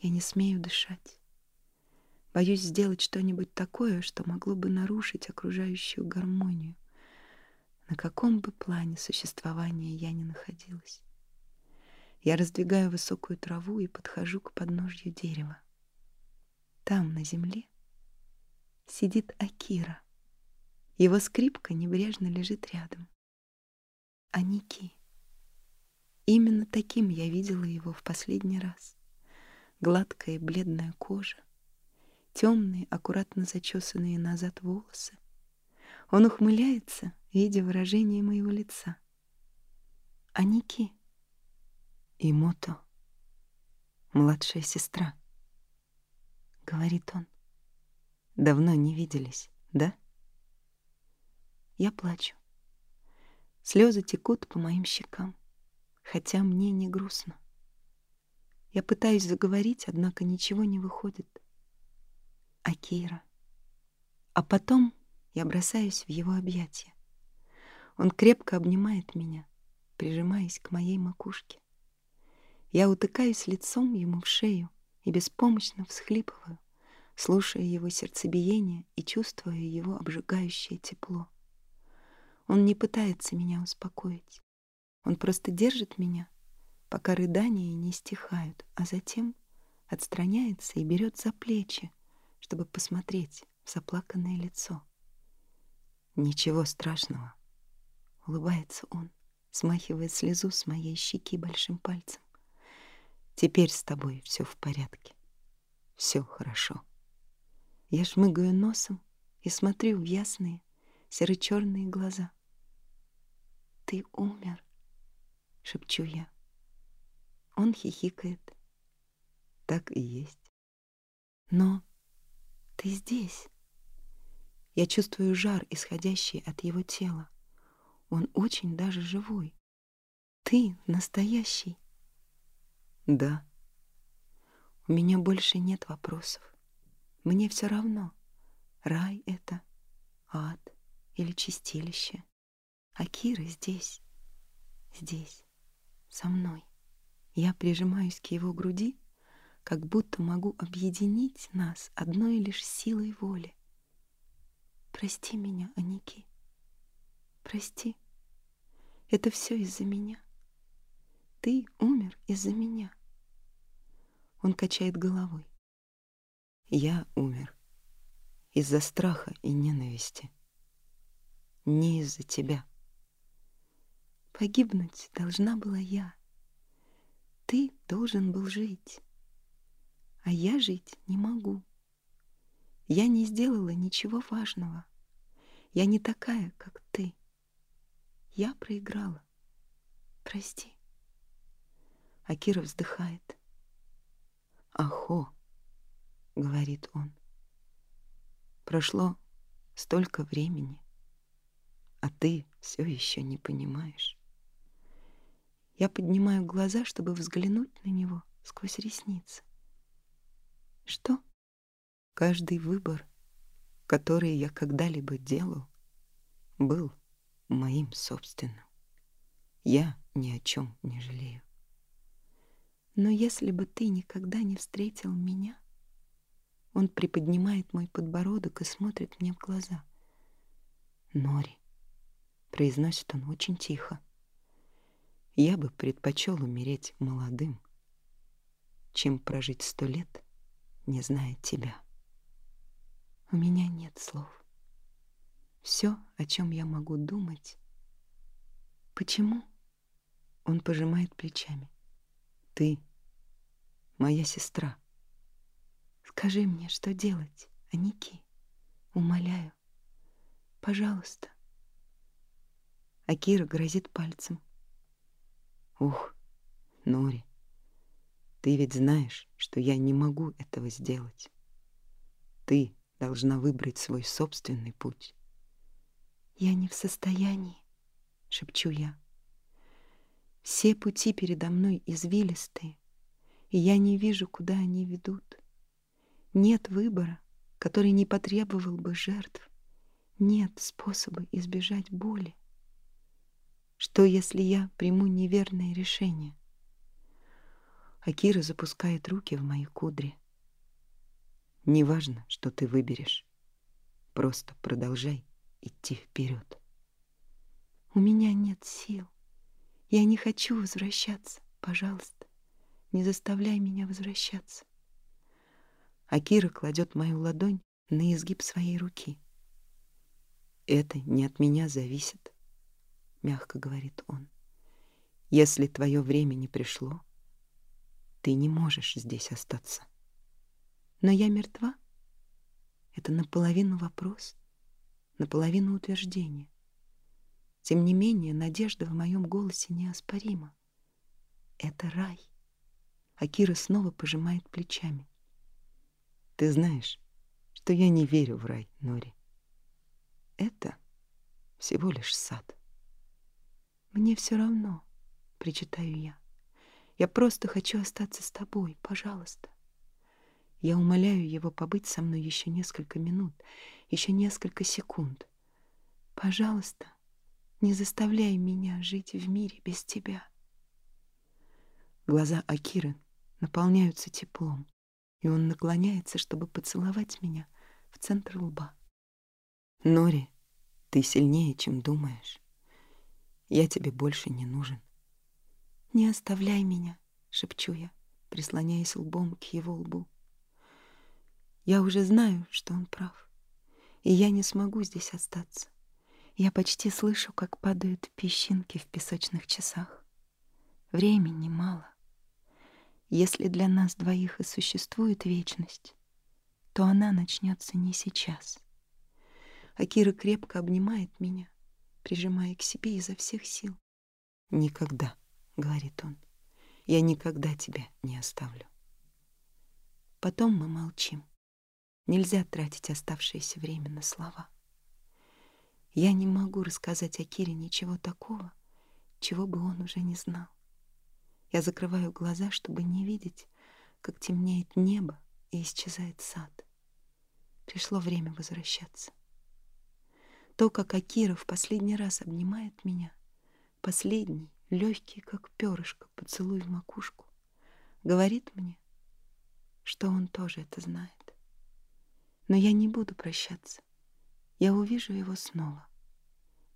Я не смею дышать. Боюсь сделать что-нибудь такое, что могло бы нарушить окружающую гармонию, на каком бы плане существования я ни находилась. Я раздвигаю высокую траву и подхожу к подножью дерева. Там, на земле, сидит Акира. Его скрипка небрежно лежит рядом. Аники. Именно таким я видела его в последний раз. Гладкая бледная кожа, темные, аккуратно зачесанные назад волосы. Он ухмыляется, видя выражение моего лица. Аники. И Мото, младшая сестра, говорит он. Давно не виделись, да? Я плачу. Слезы текут по моим щекам, хотя мне не грустно. Я пытаюсь заговорить, однако ничего не выходит. Акира. А потом я бросаюсь в его объятия. Он крепко обнимает меня, прижимаясь к моей макушке. Я утыкаюсь лицом ему в шею и беспомощно всхлипываю, слушая его сердцебиение и чувствуя его обжигающее тепло. Он не пытается меня успокоить. Он просто держит меня, пока рыдания не стихают, а затем отстраняется и берет за плечи, чтобы посмотреть в заплаканное лицо. «Ничего страшного», — улыбается он, смахивая слезу с моей щеки большим пальцем. «Теперь с тобой все в порядке. Все хорошо». Я шмыгаю носом и смотрю в ясные, серо-черные глаза. «Ты умер», — шепчу я. Он хихикает. Так и есть. Но ты здесь. Я чувствую жар, исходящий от его тела. Он очень даже живой. Ты настоящий. Да. У меня больше нет вопросов. Мне все равно, рай это, ад или чистилище. А Кира здесь, здесь, со мной. Я прижимаюсь к его груди, как будто могу объединить нас одной лишь силой воли. Прости меня, Аники. Прости. Это все из-за меня. Ты умер из-за меня. Он качает головой. Я умер из-за страха и ненависти. Не из-за тебя. Погибнуть должна была я. Ты должен был жить. А я жить не могу. Я не сделала ничего важного. Я не такая, как ты. Я проиграла. Прости. Акира вздыхает. Ахо, говорит он. Прошло столько времени, а ты все еще не понимаешь. Я поднимаю глаза, чтобы взглянуть на него сквозь ресницы. Что? Каждый выбор, который я когда-либо делал, был моим собственным. Я ни о чем не жалею. Но если бы ты никогда не встретил меня, он приподнимает мой подбородок и смотрит мне в глаза. Нори, произносит он очень тихо. Я бы предпочел умереть молодым, чем прожить сто лет, не зная тебя. У меня нет слов. Все, о чем я могу думать. Почему? Он пожимает плечами. Ты моя сестра. Скажи мне, что делать, Аники. Умоляю. Пожалуйста. Акира грозит пальцем. Ух, Нори, ты ведь знаешь, что я не могу этого сделать. Ты должна выбрать свой собственный путь. Я не в состоянии, шепчу я. Все пути передо мной извилистые, и я не вижу, куда они ведут. Нет выбора, который не потребовал бы жертв. Нет способа избежать боли. Что, если я приму неверное решение? Акира запускает руки в мои кудри. Неважно, что ты выберешь. Просто продолжай идти вперед. У меня нет сил. Я не хочу возвращаться. Пожалуйста, не заставляй меня возвращаться. Акира кладет мою ладонь на изгиб своей руки. Это не от меня зависит мягко говорит он. Если твое время не пришло, ты не можешь здесь остаться. Но я мертва. Это наполовину вопрос, наполовину утверждение. Тем не менее, надежда в моем голосе неоспорима. Это рай. Акира снова пожимает плечами. Ты знаешь, что я не верю в рай, Нори. Это всего лишь сад. Мне все равно, причитаю я. Я просто хочу остаться с тобой, пожалуйста. Я умоляю его побыть со мной еще несколько минут, еще несколько секунд. Пожалуйста, не заставляй меня жить в мире без тебя. Глаза Акиры наполняются теплом, и он наклоняется, чтобы поцеловать меня в центр лба. Нори, ты сильнее, чем думаешь. Я тебе больше не нужен. Не оставляй меня, шепчу я, прислоняясь лбом к его лбу. Я уже знаю, что он прав, и я не смогу здесь остаться. Я почти слышу, как падают песчинки в песочных часах. Времени мало. Если для нас двоих и существует вечность, то она начнется не сейчас. Акира крепко обнимает меня, прижимая к себе изо всех сил. «Никогда», — говорит он, — «я никогда тебя не оставлю». Потом мы молчим. Нельзя тратить оставшееся время на слова. Я не могу рассказать о Кире ничего такого, чего бы он уже не знал. Я закрываю глаза, чтобы не видеть, как темнеет небо и исчезает сад. Пришло время возвращаться. То, как Акира в последний раз обнимает меня, последний, легкий, как перышко, поцелуй в макушку, говорит мне, что он тоже это знает. Но я не буду прощаться. Я увижу его снова.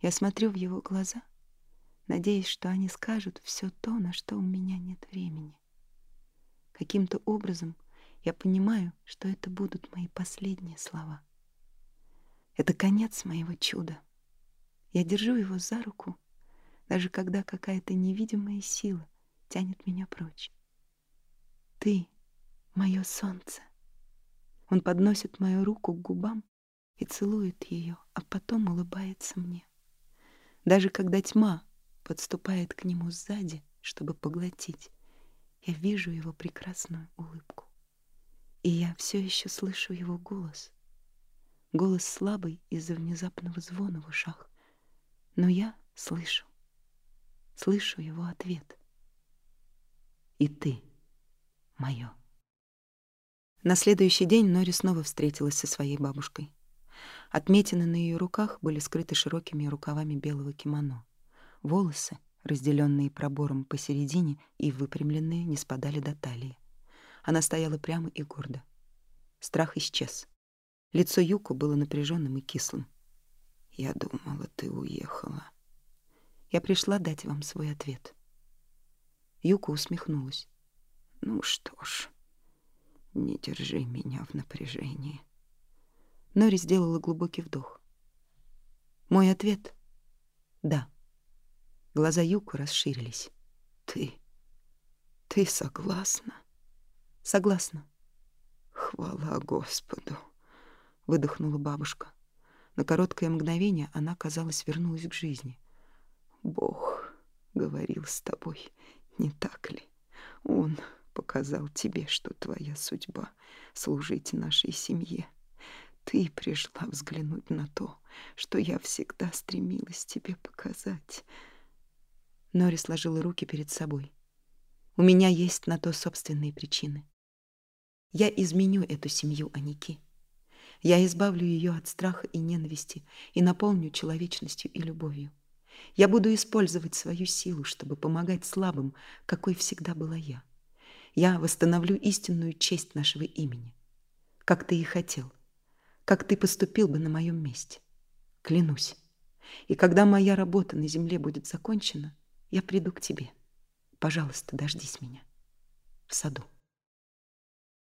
Я смотрю в его глаза, надеясь, что они скажут все то, на что у меня нет времени. Каким-то образом я понимаю, что это будут мои последние слова. Это конец моего чуда. Я держу его за руку, даже когда какая-то невидимая сила тянет меня прочь. Ты — мое солнце. Он подносит мою руку к губам и целует ее, а потом улыбается мне. Даже когда тьма подступает к нему сзади, чтобы поглотить, я вижу его прекрасную улыбку. И я все еще слышу его голос — Голос слабый из-за внезапного звона в ушах. Но я слышу. Слышу его ответ. И ты моё. На следующий день Нори снова встретилась со своей бабушкой. Отметины на ее руках были скрыты широкими рукавами белого кимоно. Волосы, разделенные пробором посередине и выпрямленные, не спадали до талии. Она стояла прямо и гордо. Страх исчез. Лицо Юку было напряженным и кислым. «Я думала, ты уехала». «Я пришла дать вам свой ответ». Юка усмехнулась. «Ну что ж, не держи меня в напряжении». Нори сделала глубокий вдох. Мой ответ — да. Глаза Юку расширились. Ты... ты согласна? Согласна. Хвала Господу, — выдохнула бабушка. На короткое мгновение она, казалось, вернулась к жизни. Бог говорил с тобой, не так ли? Он показал тебе, что твоя судьба — служить нашей семье. Ты пришла взглянуть на то, что я всегда стремилась тебе показать. Нори сложила руки перед собой. У меня есть на то собственные причины. Я изменю эту семью Аники. Я избавлю ее от страха и ненависти и наполню человечностью и любовью. Я буду использовать свою силу, чтобы помогать слабым, какой всегда была я. Я восстановлю истинную честь нашего имени, как ты и хотел как ты поступил бы на моем месте. Клянусь. И когда моя работа на земле будет закончена, я приду к тебе. Пожалуйста, дождись меня. В саду.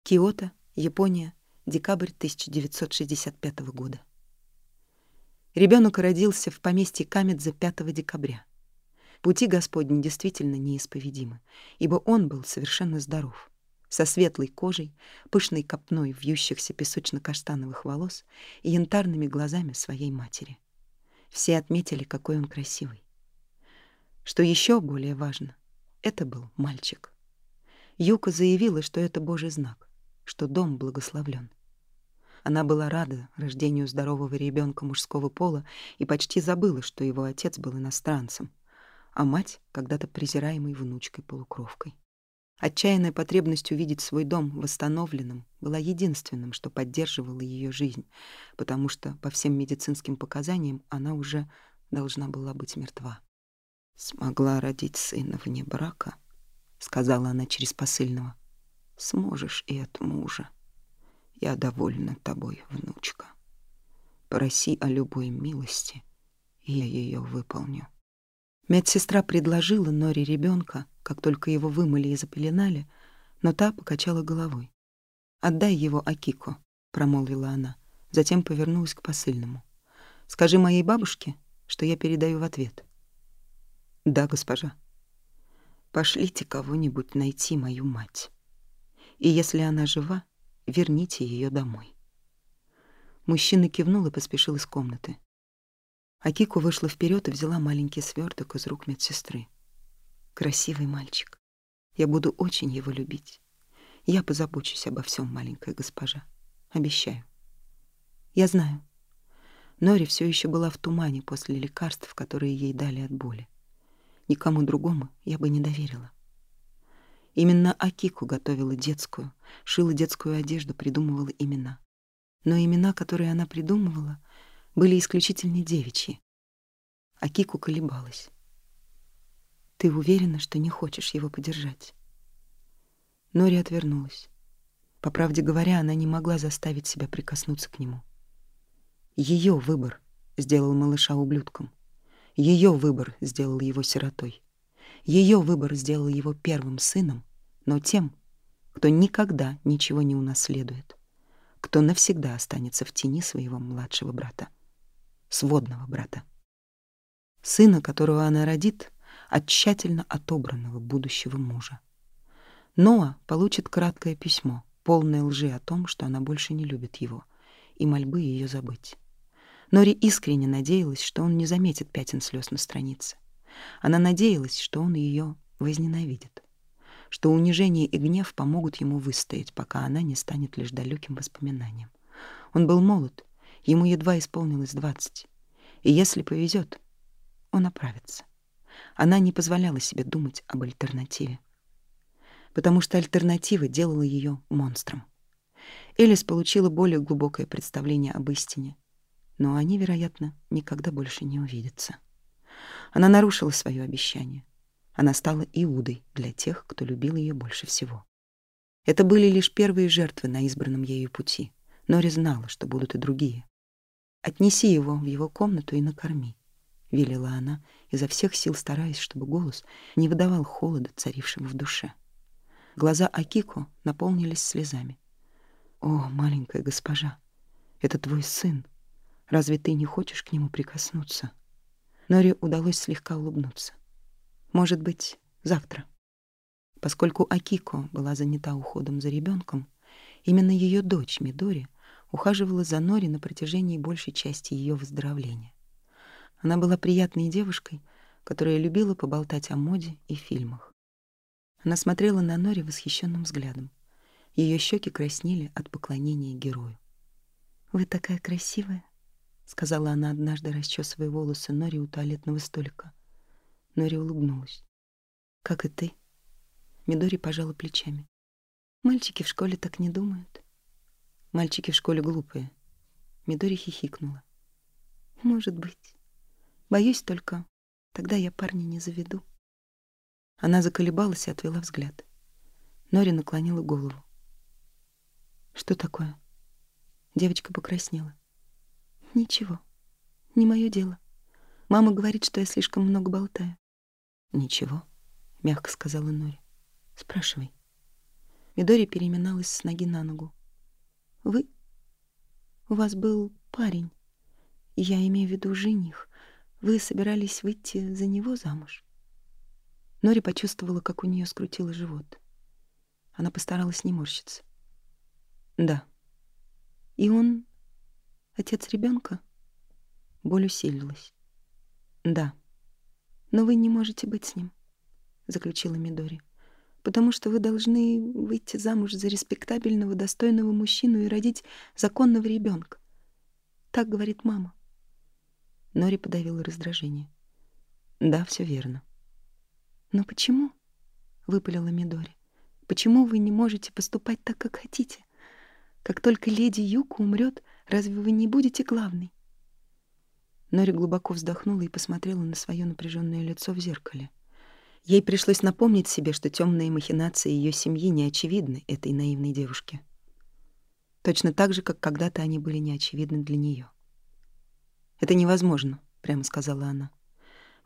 Киото, Япония, декабрь 1965 года. Ребенок родился в поместье Камедзе 5 декабря. Пути Господни действительно неисповедимы, ибо он был совершенно здоров со светлой кожей, пышной копной вьющихся песочно-каштановых волос и янтарными глазами своей матери. Все отметили, какой он красивый. Что еще более важно, это был мальчик. Юка заявила, что это Божий знак, что дом благословлен. Она была рада рождению здорового ребенка мужского пола и почти забыла, что его отец был иностранцем, а мать — когда-то презираемой внучкой-полукровкой. Отчаянная потребность увидеть свой дом восстановленным была единственным, что поддерживало ее жизнь, потому что по всем медицинским показаниям она уже должна была быть мертва. «Смогла родить сына вне брака», — сказала она через посыльного. «Сможешь и от мужа. Я довольна тобой, внучка. Проси о любой милости, и я ее выполню». Медсестра предложила Норе ребенка, как только его вымыли и запеленали, но та покачала головой. «Отдай его Акико», — промолвила она, затем повернулась к посыльному. «Скажи моей бабушке, что я передаю в ответ». «Да, госпожа». «Пошлите кого-нибудь найти мою мать. И если она жива, верните ее домой». Мужчина кивнул и поспешил из комнаты. Акико вышла вперед и взяла маленький сверток из рук медсестры. Красивый мальчик. Я буду очень его любить. Я позабочусь обо всем, маленькая госпожа. Обещаю. Я знаю. Нори все еще была в тумане после лекарств, которые ей дали от боли. Никому другому я бы не доверила. Именно Акику готовила детскую, шила детскую одежду, придумывала имена. Но имена, которые она придумывала, были исключительно девичьи. А Кику колебалась. «Ты уверена, что не хочешь его подержать?» Нори отвернулась. По правде говоря, она не могла заставить себя прикоснуться к нему. Ее выбор сделал малыша ублюдком. Ее выбор сделал его сиротой. Ее выбор сделал его первым сыном, но тем, кто никогда ничего не унаследует, кто навсегда останется в тени своего младшего брата сводного брата. Сына, которого она родит, от тщательно отобранного будущего мужа. Ноа получит краткое письмо, полное лжи о том, что она больше не любит его, и мольбы ее забыть. Нори искренне надеялась, что он не заметит пятен слез на странице. Она надеялась, что он ее возненавидит, что унижение и гнев помогут ему выстоять, пока она не станет лишь далеким воспоминанием. Он был молод Ему едва исполнилось двадцать. И если повезет, он оправится. Она не позволяла себе думать об альтернативе. Потому что альтернатива делала ее монстром. Элис получила более глубокое представление об истине. но они, вероятно, никогда больше не увидятся. Она нарушила свое обещание. Она стала Иудой для тех, кто любил ее больше всего. Это были лишь первые жертвы на избранном ею пути. Нори знала, что будут и другие. «Отнеси его в его комнату и накорми», — велела она, изо всех сил стараясь, чтобы голос не выдавал холода, царившего в душе. Глаза Акико наполнились слезами. «О, маленькая госпожа, это твой сын. Разве ты не хочешь к нему прикоснуться?» Нори удалось слегка улыбнуться. «Может быть, завтра». Поскольку Акико была занята уходом за ребенком, именно ее дочь Мидори ухаживала за Нори на протяжении большей части ее выздоровления. Она была приятной девушкой, которая любила поболтать о моде и фильмах. Она смотрела на Нори восхищенным взглядом. Ее щеки краснели от поклонения герою. «Вы такая красивая», — сказала она однажды, расчесывая волосы Нори у туалетного столика. Нори улыбнулась. «Как и ты». Мидори пожала плечами. «Мальчики в школе так не думают». «Мальчики в школе глупые». Мидори хихикнула. «Может быть. Боюсь только, тогда я парня не заведу». Она заколебалась и отвела взгляд. Нори наклонила голову. «Что такое?» Девочка покраснела. «Ничего. Не мое дело. Мама говорит, что я слишком много болтаю». «Ничего», — мягко сказала Нори. Спрашивай. Мидори переминалась с ноги на ногу. Вы? У вас был парень. Я имею в виду жених. Вы собирались выйти за него замуж? Нори почувствовала, как у нее скрутило живот. Она постаралась не морщиться. Да. И он отец ребенка? Боль усилилась. Да. Но вы не можете быть с ним, заключила Мидори потому что вы должны выйти замуж за респектабельного, достойного мужчину и родить законного ребенка. Так говорит мама. Нори подавила раздражение. Да, все верно. Но почему? выпалила Мидори. Почему вы не можете поступать так, как хотите? Как только леди Юка умрет, разве вы не будете главной? Нори глубоко вздохнула и посмотрела на свое напряженное лицо в зеркале. Ей пришлось напомнить себе, что темные махинации ее семьи не очевидны этой наивной девушке. Точно так же, как когда-то они были неочевидны для нее. «Это невозможно», — прямо сказала она.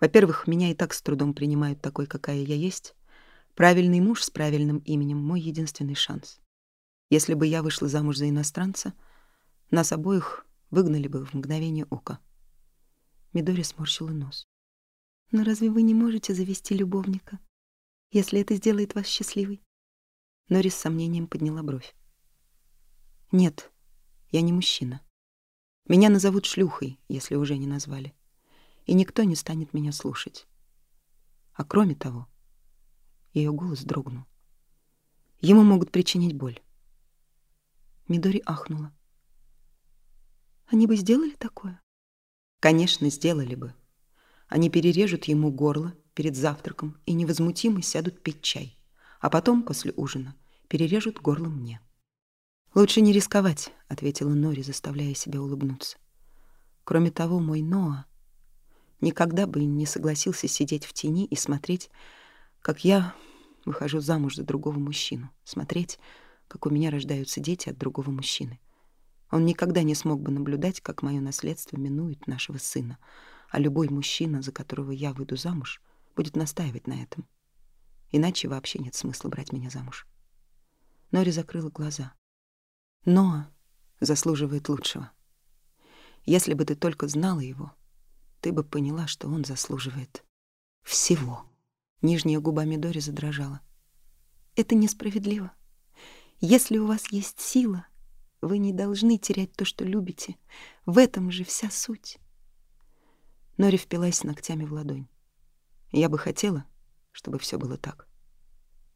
«Во-первых, меня и так с трудом принимают такой, какая я есть. Правильный муж с правильным именем — мой единственный шанс. Если бы я вышла замуж за иностранца, нас обоих выгнали бы в мгновение ока». Мидори сморщила нос. Но разве вы не можете завести любовника, если это сделает вас счастливой? Нори с сомнением подняла бровь. Нет, я не мужчина. Меня назовут шлюхой, если уже не назвали. И никто не станет меня слушать. А кроме того, ее голос дрогнул. Ему могут причинить боль. Мидори ахнула. Они бы сделали такое? Конечно, сделали бы. Они перережут ему горло перед завтраком и невозмутимо сядут пить чай. А потом, после ужина, перережут горло мне. «Лучше не рисковать», — ответила Нори, заставляя себя улыбнуться. «Кроме того, мой Ноа никогда бы не согласился сидеть в тени и смотреть, как я выхожу замуж за другого мужчину, смотреть, как у меня рождаются дети от другого мужчины. Он никогда не смог бы наблюдать, как мое наследство минует нашего сына, а любой мужчина, за которого я выйду замуж, будет настаивать на этом. Иначе вообще нет смысла брать меня замуж. Нори закрыла глаза. Ноа заслуживает лучшего. Если бы ты только знала его, ты бы поняла, что он заслуживает всего. Нижняя губа Мидори задрожала. Это несправедливо. Если у вас есть сила, вы не должны терять то, что любите. В этом же вся суть. Нори впилась ногтями в ладонь. Я бы хотела, чтобы все было так.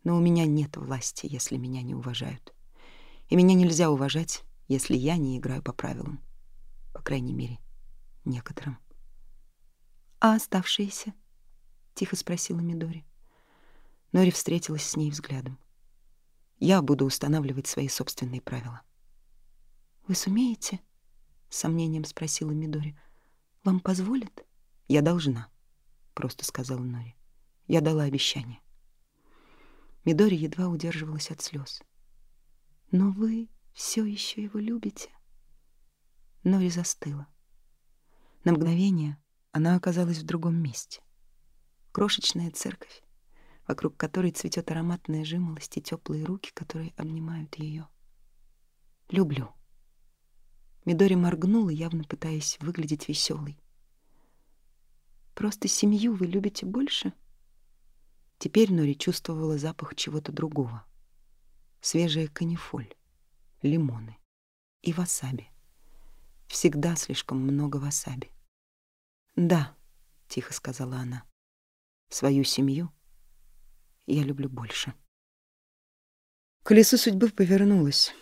Но у меня нет власти, если меня не уважают. И меня нельзя уважать, если я не играю по правилам. По крайней мере, некоторым. «А оставшиеся?» — тихо спросила Мидори. Нори встретилась с ней взглядом. «Я буду устанавливать свои собственные правила». «Вы сумеете?» — сомнением спросила Мидори. «Вам позволят?» «Я должна», — просто сказала Нори. «Я дала обещание». Мидори едва удерживалась от слез. «Но вы все еще его любите?» Нори застыла. На мгновение она оказалась в другом месте. Крошечная церковь, вокруг которой цветет ароматная жимолость и теплые руки, которые обнимают ее. «Люблю». Мидори моргнула, явно пытаясь выглядеть веселой. «Просто семью вы любите больше?» Теперь Нори чувствовала запах чего-то другого. Свежая канифоль, лимоны и васаби. Всегда слишком много васаби. «Да», — тихо сказала она, — «свою семью я люблю больше». Колесо судьбы повернулось.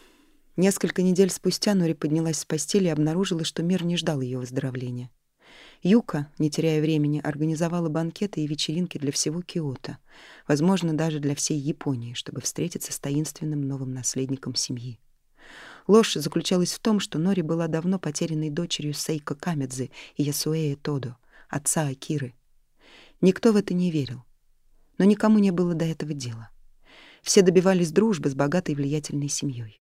Несколько недель спустя Нори поднялась с постели и обнаружила, что мир не ждал ее выздоровления. Юка, не теряя времени, организовала банкеты и вечеринки для всего Киото, возможно, даже для всей Японии, чтобы встретиться с таинственным новым наследником семьи. Ложь заключалась в том, что Нори была давно потерянной дочерью Сейко Камедзы и Ясуэя Тодо, отца Акиры. Никто в это не верил, но никому не было до этого дела. Все добивались дружбы с богатой и влиятельной семьей.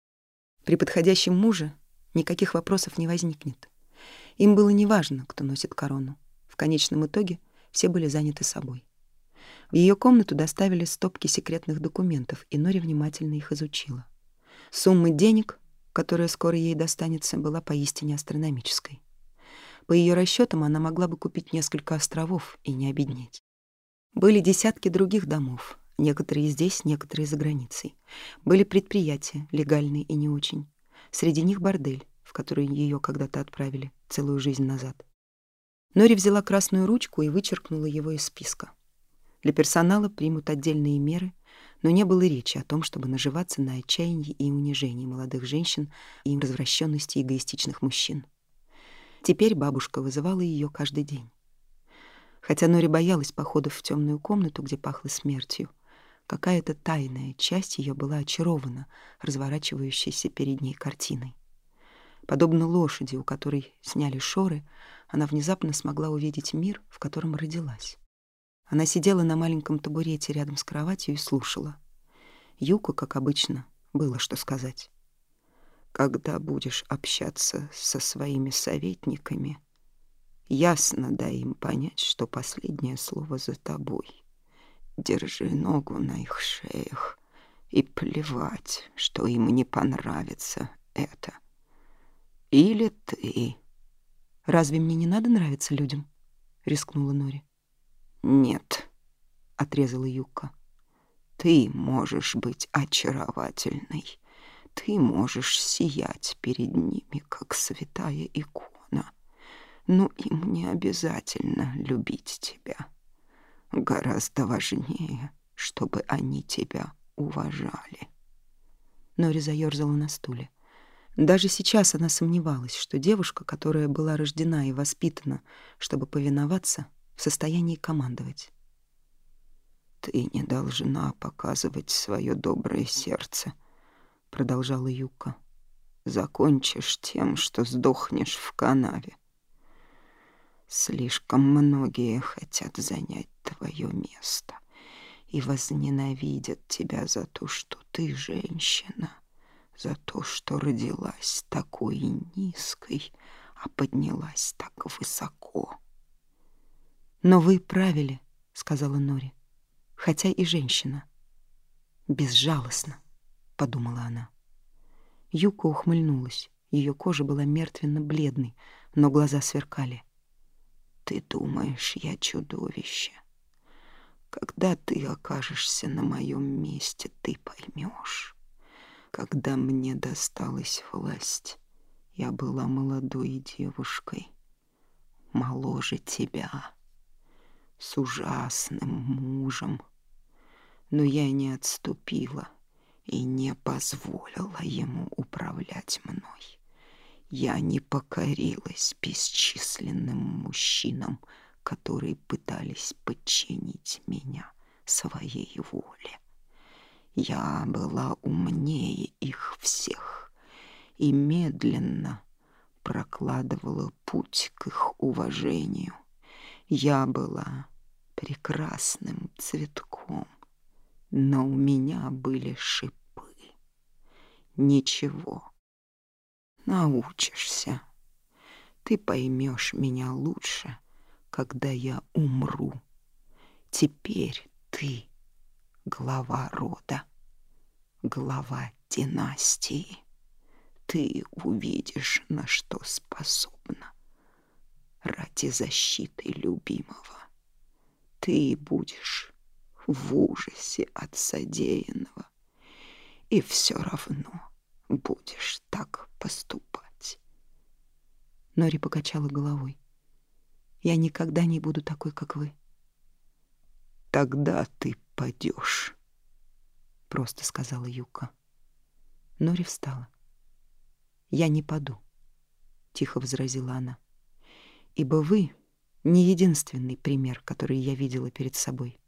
При подходящем муже никаких вопросов не возникнет. Им было неважно, кто носит корону. В конечном итоге все были заняты собой. В ее комнату доставили стопки секретных документов, и Нори внимательно их изучила. Сумма денег, которая скоро ей достанется, была поистине астрономической. По ее расчетам она могла бы купить несколько островов и не обеднеть. Были десятки других домов, некоторые здесь, некоторые за границей. Были предприятия, легальные и не очень. Среди них бордель, в который ее когда-то отправили целую жизнь назад. Нори взяла красную ручку и вычеркнула его из списка. Для персонала примут отдельные меры, но не было речи о том, чтобы наживаться на отчаянии и унижении молодых женщин и развращенности эгоистичных мужчин. Теперь бабушка вызывала ее каждый день. Хотя Нори боялась походов в темную комнату, где пахло смертью, какая-то тайная часть ее была очарована разворачивающейся перед ней картиной. Подобно лошади, у которой сняли шоры, она внезапно смогла увидеть мир, в котором родилась. Она сидела на маленьком табурете рядом с кроватью и слушала. Юку, как обычно, было что сказать. «Когда будешь общаться со своими советниками, ясно дай им понять, что последнее слово за тобой. Держи ногу на их шеях и плевать, что им не понравится это. Или ты. Разве мне не надо нравиться людям? рискнула Нори. Нет, отрезала Юка. Ты можешь быть очаровательной. Ты можешь сиять перед ними, как святая икона. Но им не обязательно любить тебя. Гораздо важнее, чтобы они тебя уважали. Нори заёрзала на стуле. Даже сейчас она сомневалась, что девушка, которая была рождена и воспитана, чтобы повиноваться, в состоянии командовать. «Ты не должна показывать свое доброе сердце», — продолжала Юка. «Закончишь тем, что сдохнешь в канаве. Слишком многие хотят занять твое место и возненавидят тебя за то, что ты женщина» за то, что родилась такой низкой, а поднялась так высоко. «Но вы правили», — сказала Нори, — «хотя и женщина». «Безжалостно», — подумала она. Юка ухмыльнулась. Ее кожа была мертвенно-бледной, но глаза сверкали. «Ты думаешь, я чудовище? Когда ты окажешься на моем месте, ты поймешь. Когда мне досталась власть, я была молодой девушкой, моложе тебя, с ужасным мужем. Но я не отступила и не позволила ему управлять мной. Я не покорилась бесчисленным мужчинам, которые пытались подчинить меня своей воле. Я была умнее их всех и медленно, прокладывала путь к их уважению. Я была прекрасным цветком, но у меня были шипы. Ничего. Научишься. Ты поймешь меня лучше, когда я умру. Теперь ты глава рода, глава династии. Ты увидишь, на что способна ради защиты любимого. Ты будешь в ужасе от содеянного и все равно будешь так поступать. Нори покачала головой. Я никогда не буду такой, как вы. Тогда ты падешь, просто сказала Юка. Нори встала. Я не паду, тихо возразила она. Ибо вы не единственный пример, который я видела перед собой.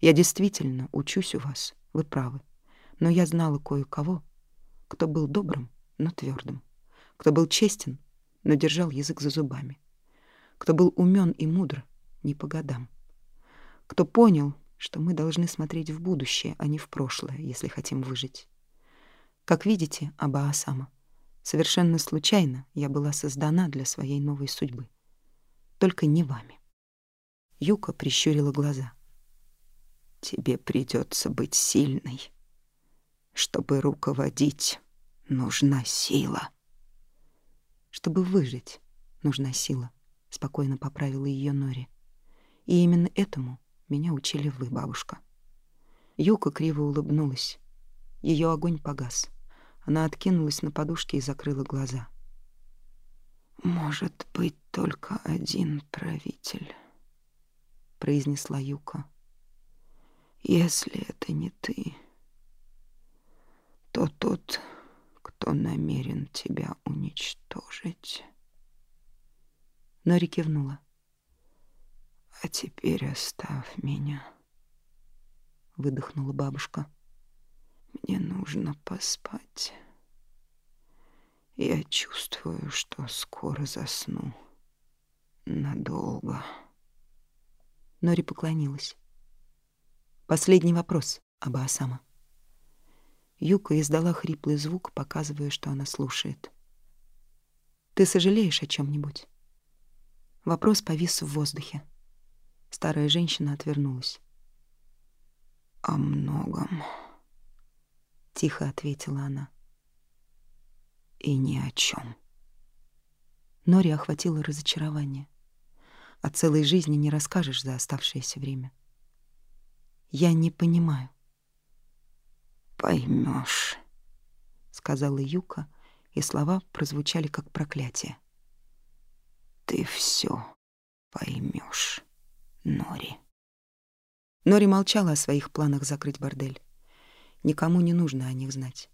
Я действительно учусь у вас, вы правы. Но я знала кое-кого, кто был добрым, но твердым, кто был честен, но держал язык за зубами, кто был умен и мудр, не по годам, кто понял, что мы должны смотреть в будущее, а не в прошлое, если хотим выжить. Как видите, Аба-Асама, совершенно случайно я была создана для своей новой судьбы. Только не вами. Юка прищурила глаза. Тебе придется быть сильной. Чтобы руководить, нужна сила. Чтобы выжить, нужна сила, спокойно поправила ее Нори. И именно этому меня учили вы, бабушка. Юка криво улыбнулась. Ее огонь погас. Она откинулась на подушке и закрыла глаза. Может быть только один правитель, произнесла Юка. Если это не ты, то тот, кто намерен тебя уничтожить. Нори кивнула. А теперь оставь меня, выдохнула бабушка. Мне нужно поспать. Я чувствую, что скоро засну. Надолго. Нори поклонилась. Последний вопрос, Аба-Асама. Юка издала хриплый звук, показывая, что она слушает. «Ты сожалеешь о чем нибудь Вопрос повис в воздухе. Старая женщина отвернулась. «О многом», — тихо ответила она. «И ни о чем. Нори охватило разочарование. О целой жизни не расскажешь за оставшееся время. Я не понимаю. Поймешь, сказала Юка, и слова прозвучали как проклятие. Ты все поймешь, Нори. Нори молчала о своих планах закрыть бордель. Никому не нужно о них знать.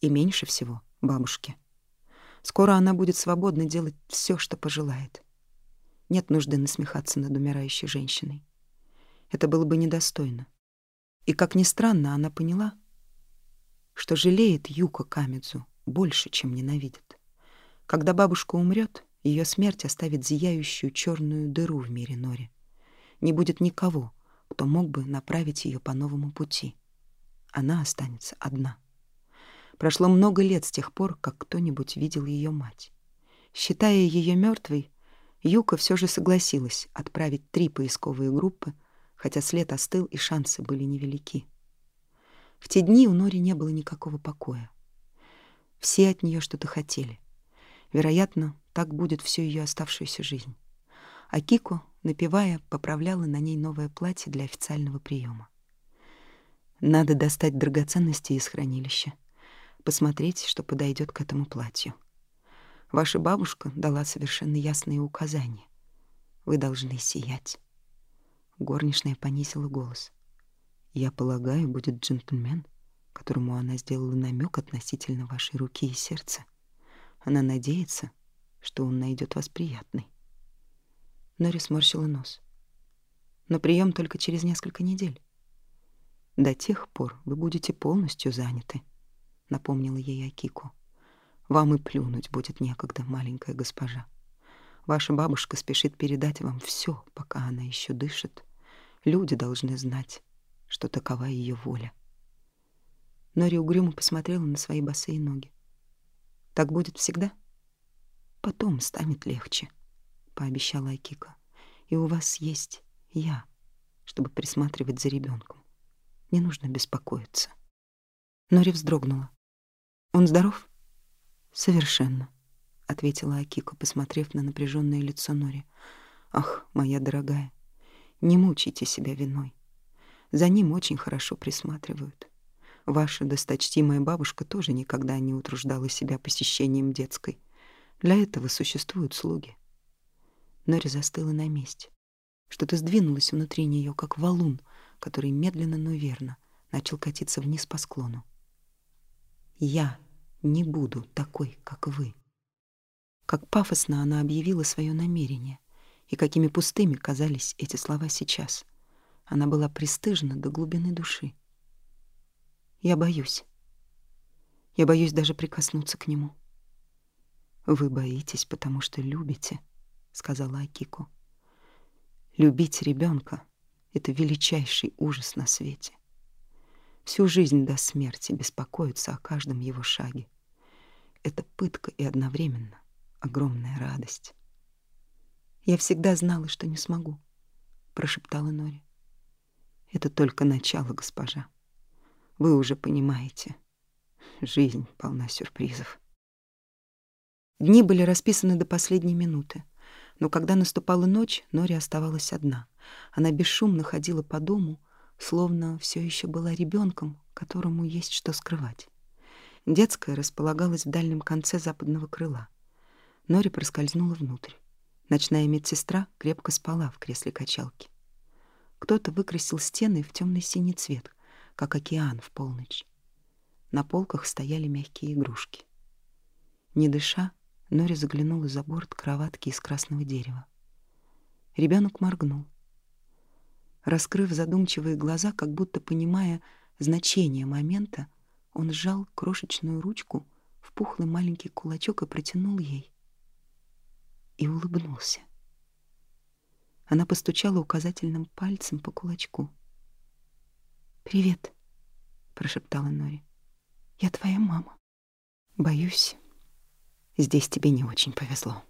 И меньше всего бабушке. Скоро она будет свободно делать все, что пожелает. Нет нужды насмехаться над умирающей женщиной. Это было бы недостойно. И, как ни странно, она поняла, что жалеет Юка Камедзу больше, чем ненавидит. Когда бабушка умрет, ее смерть оставит зияющую черную дыру в мире Нори. Не будет никого, кто мог бы направить ее по новому пути. Она останется одна. Прошло много лет с тех пор, как кто-нибудь видел ее мать. Считая ее мертвой, Юка все же согласилась отправить три поисковые группы, хотя след остыл и шансы были невелики. В те дни у Нори не было никакого покоя. Все от нее что-то хотели. Вероятно, так будет всю ее оставшуюся жизнь. А Кико, напевая, поправляла на ней новое платье для официального приема. Надо достать драгоценности из хранилища, посмотреть, что подойдет к этому платью. Ваша бабушка дала совершенно ясные указания. Вы должны сиять. Горничная понизила голос. Я полагаю, будет джентльмен, которому она сделала намек относительно вашей руки и сердца. Она надеется, что он найдет вас приятной. Нори сморщила нос. Но прием только через несколько недель. До тех пор вы будете полностью заняты, напомнила ей Акико. Вам и плюнуть будет некогда, маленькая госпожа. Ваша бабушка спешит передать вам все, пока она еще дышит. Люди должны знать, что такова ее воля. Нори угрюмо посмотрела на свои босые ноги. Так будет всегда? Потом станет легче, пообещала Акика. И у вас есть я, чтобы присматривать за ребенком. Не нужно беспокоиться. Нори вздрогнула. Он здоров? Совершенно, ответила Акика, посмотрев на напряженное лицо Нори. Ах, моя дорогая, не мучайте себя виной. За ним очень хорошо присматривают. Ваша досточтимая бабушка тоже никогда не утруждала себя посещением детской. Для этого существуют слуги. Нори застыла на месте. Что-то сдвинулось внутри нее, как валун, который медленно, но верно начал катиться вниз по склону. «Я не буду такой, как вы». Как пафосно она объявила свое намерение, и какими пустыми казались эти слова сейчас. Она была пристыжена до глубины души. Я боюсь. Я боюсь даже прикоснуться к нему. Вы боитесь, потому что любите, сказала Акико. Любить ребенка — это величайший ужас на свете. Всю жизнь до смерти беспокоиться о каждом его шаге. Это пытка и одновременно огромная радость. Я всегда знала, что не смогу, прошептала Нори. Это только начало, госпожа. Вы уже понимаете. Жизнь полна сюрпризов. Дни были расписаны до последней минуты. Но когда наступала ночь, Нори оставалась одна. Она бесшумно ходила по дому, словно все еще была ребенком, которому есть что скрывать. Детская располагалась в дальнем конце западного крыла. Нори проскользнула внутрь. Ночная медсестра крепко спала в кресле качалки. Кто-то выкрасил стены в темный синий цвет, как океан в полночь. На полках стояли мягкие игрушки. Не дыша, Нори заглянула за борт кроватки из красного дерева. Ребенок моргнул. Раскрыв задумчивые глаза, как будто понимая значение момента, он сжал крошечную ручку в пухлый маленький кулачок и протянул ей. И улыбнулся. Она постучала указательным пальцем по кулачку. «Привет», — прошептала Нори. «Я твоя мама. Боюсь, здесь тебе не очень повезло».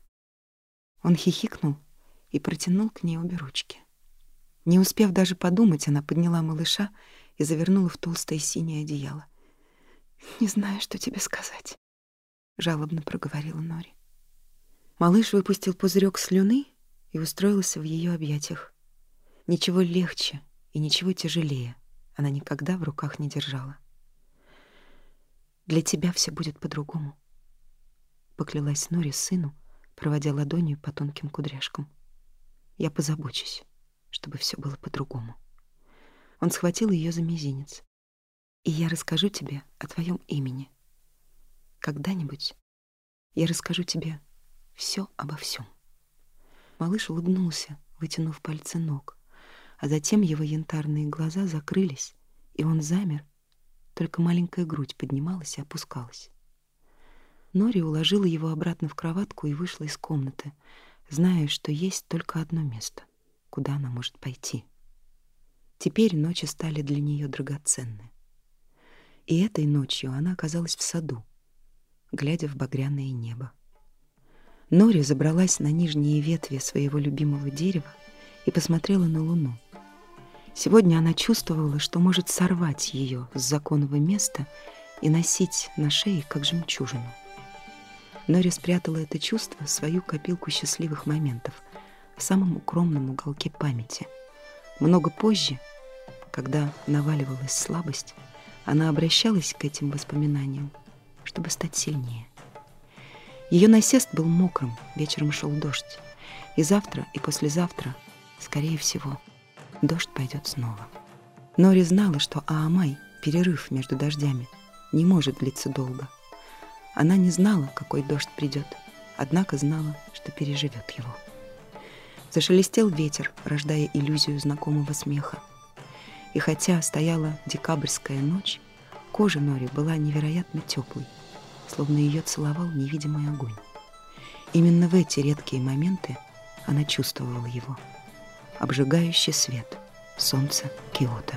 Он хихикнул и протянул к ней обе ручки. Не успев даже подумать, она подняла малыша и завернула в толстое синее одеяло. «Не знаю, что тебе сказать», — жалобно проговорила Нори. Малыш выпустил пузырек слюны и устроился в ее объятиях. Ничего легче и ничего тяжелее — она никогда в руках не держала. «Для тебя все будет по-другому», — поклялась Нори сыну, проводя ладонью по тонким кудряшкам. «Я позабочусь, чтобы все было по-другому». Он схватил ее за мизинец. «И я расскажу тебе о твоем имени. Когда-нибудь я расскажу тебе все обо всем». Малыш улыбнулся, вытянув пальцы ног а затем его янтарные глаза закрылись, и он замер, только маленькая грудь поднималась и опускалась. Нори уложила его обратно в кроватку и вышла из комнаты, зная, что есть только одно место, куда она может пойти. Теперь ночи стали для нее драгоценны. И этой ночью она оказалась в саду, глядя в багряное небо. Нори забралась на нижние ветви своего любимого дерева и посмотрела на луну. Сегодня она чувствовала, что может сорвать ее с законного места и носить на шее, как жемчужину. Нори спрятала это чувство в свою копилку счастливых моментов в самом укромном уголке памяти. Много позже, когда наваливалась слабость, она обращалась к этим воспоминаниям, чтобы стать сильнее. Ее насест был мокрым, вечером шел дождь. И завтра, и послезавтра, скорее всего, дождь пойдет снова. Нори знала, что Аамай, перерыв между дождями, не может длиться долго. Она не знала, какой дождь придет, однако знала, что переживет его. Зашелестел ветер, рождая иллюзию знакомого смеха. И хотя стояла декабрьская ночь, кожа Нори была невероятно теплой. словно ее целовал невидимый огонь. Именно в эти редкие моменты она чувствовала его. Обжигающий свет солнца Киота.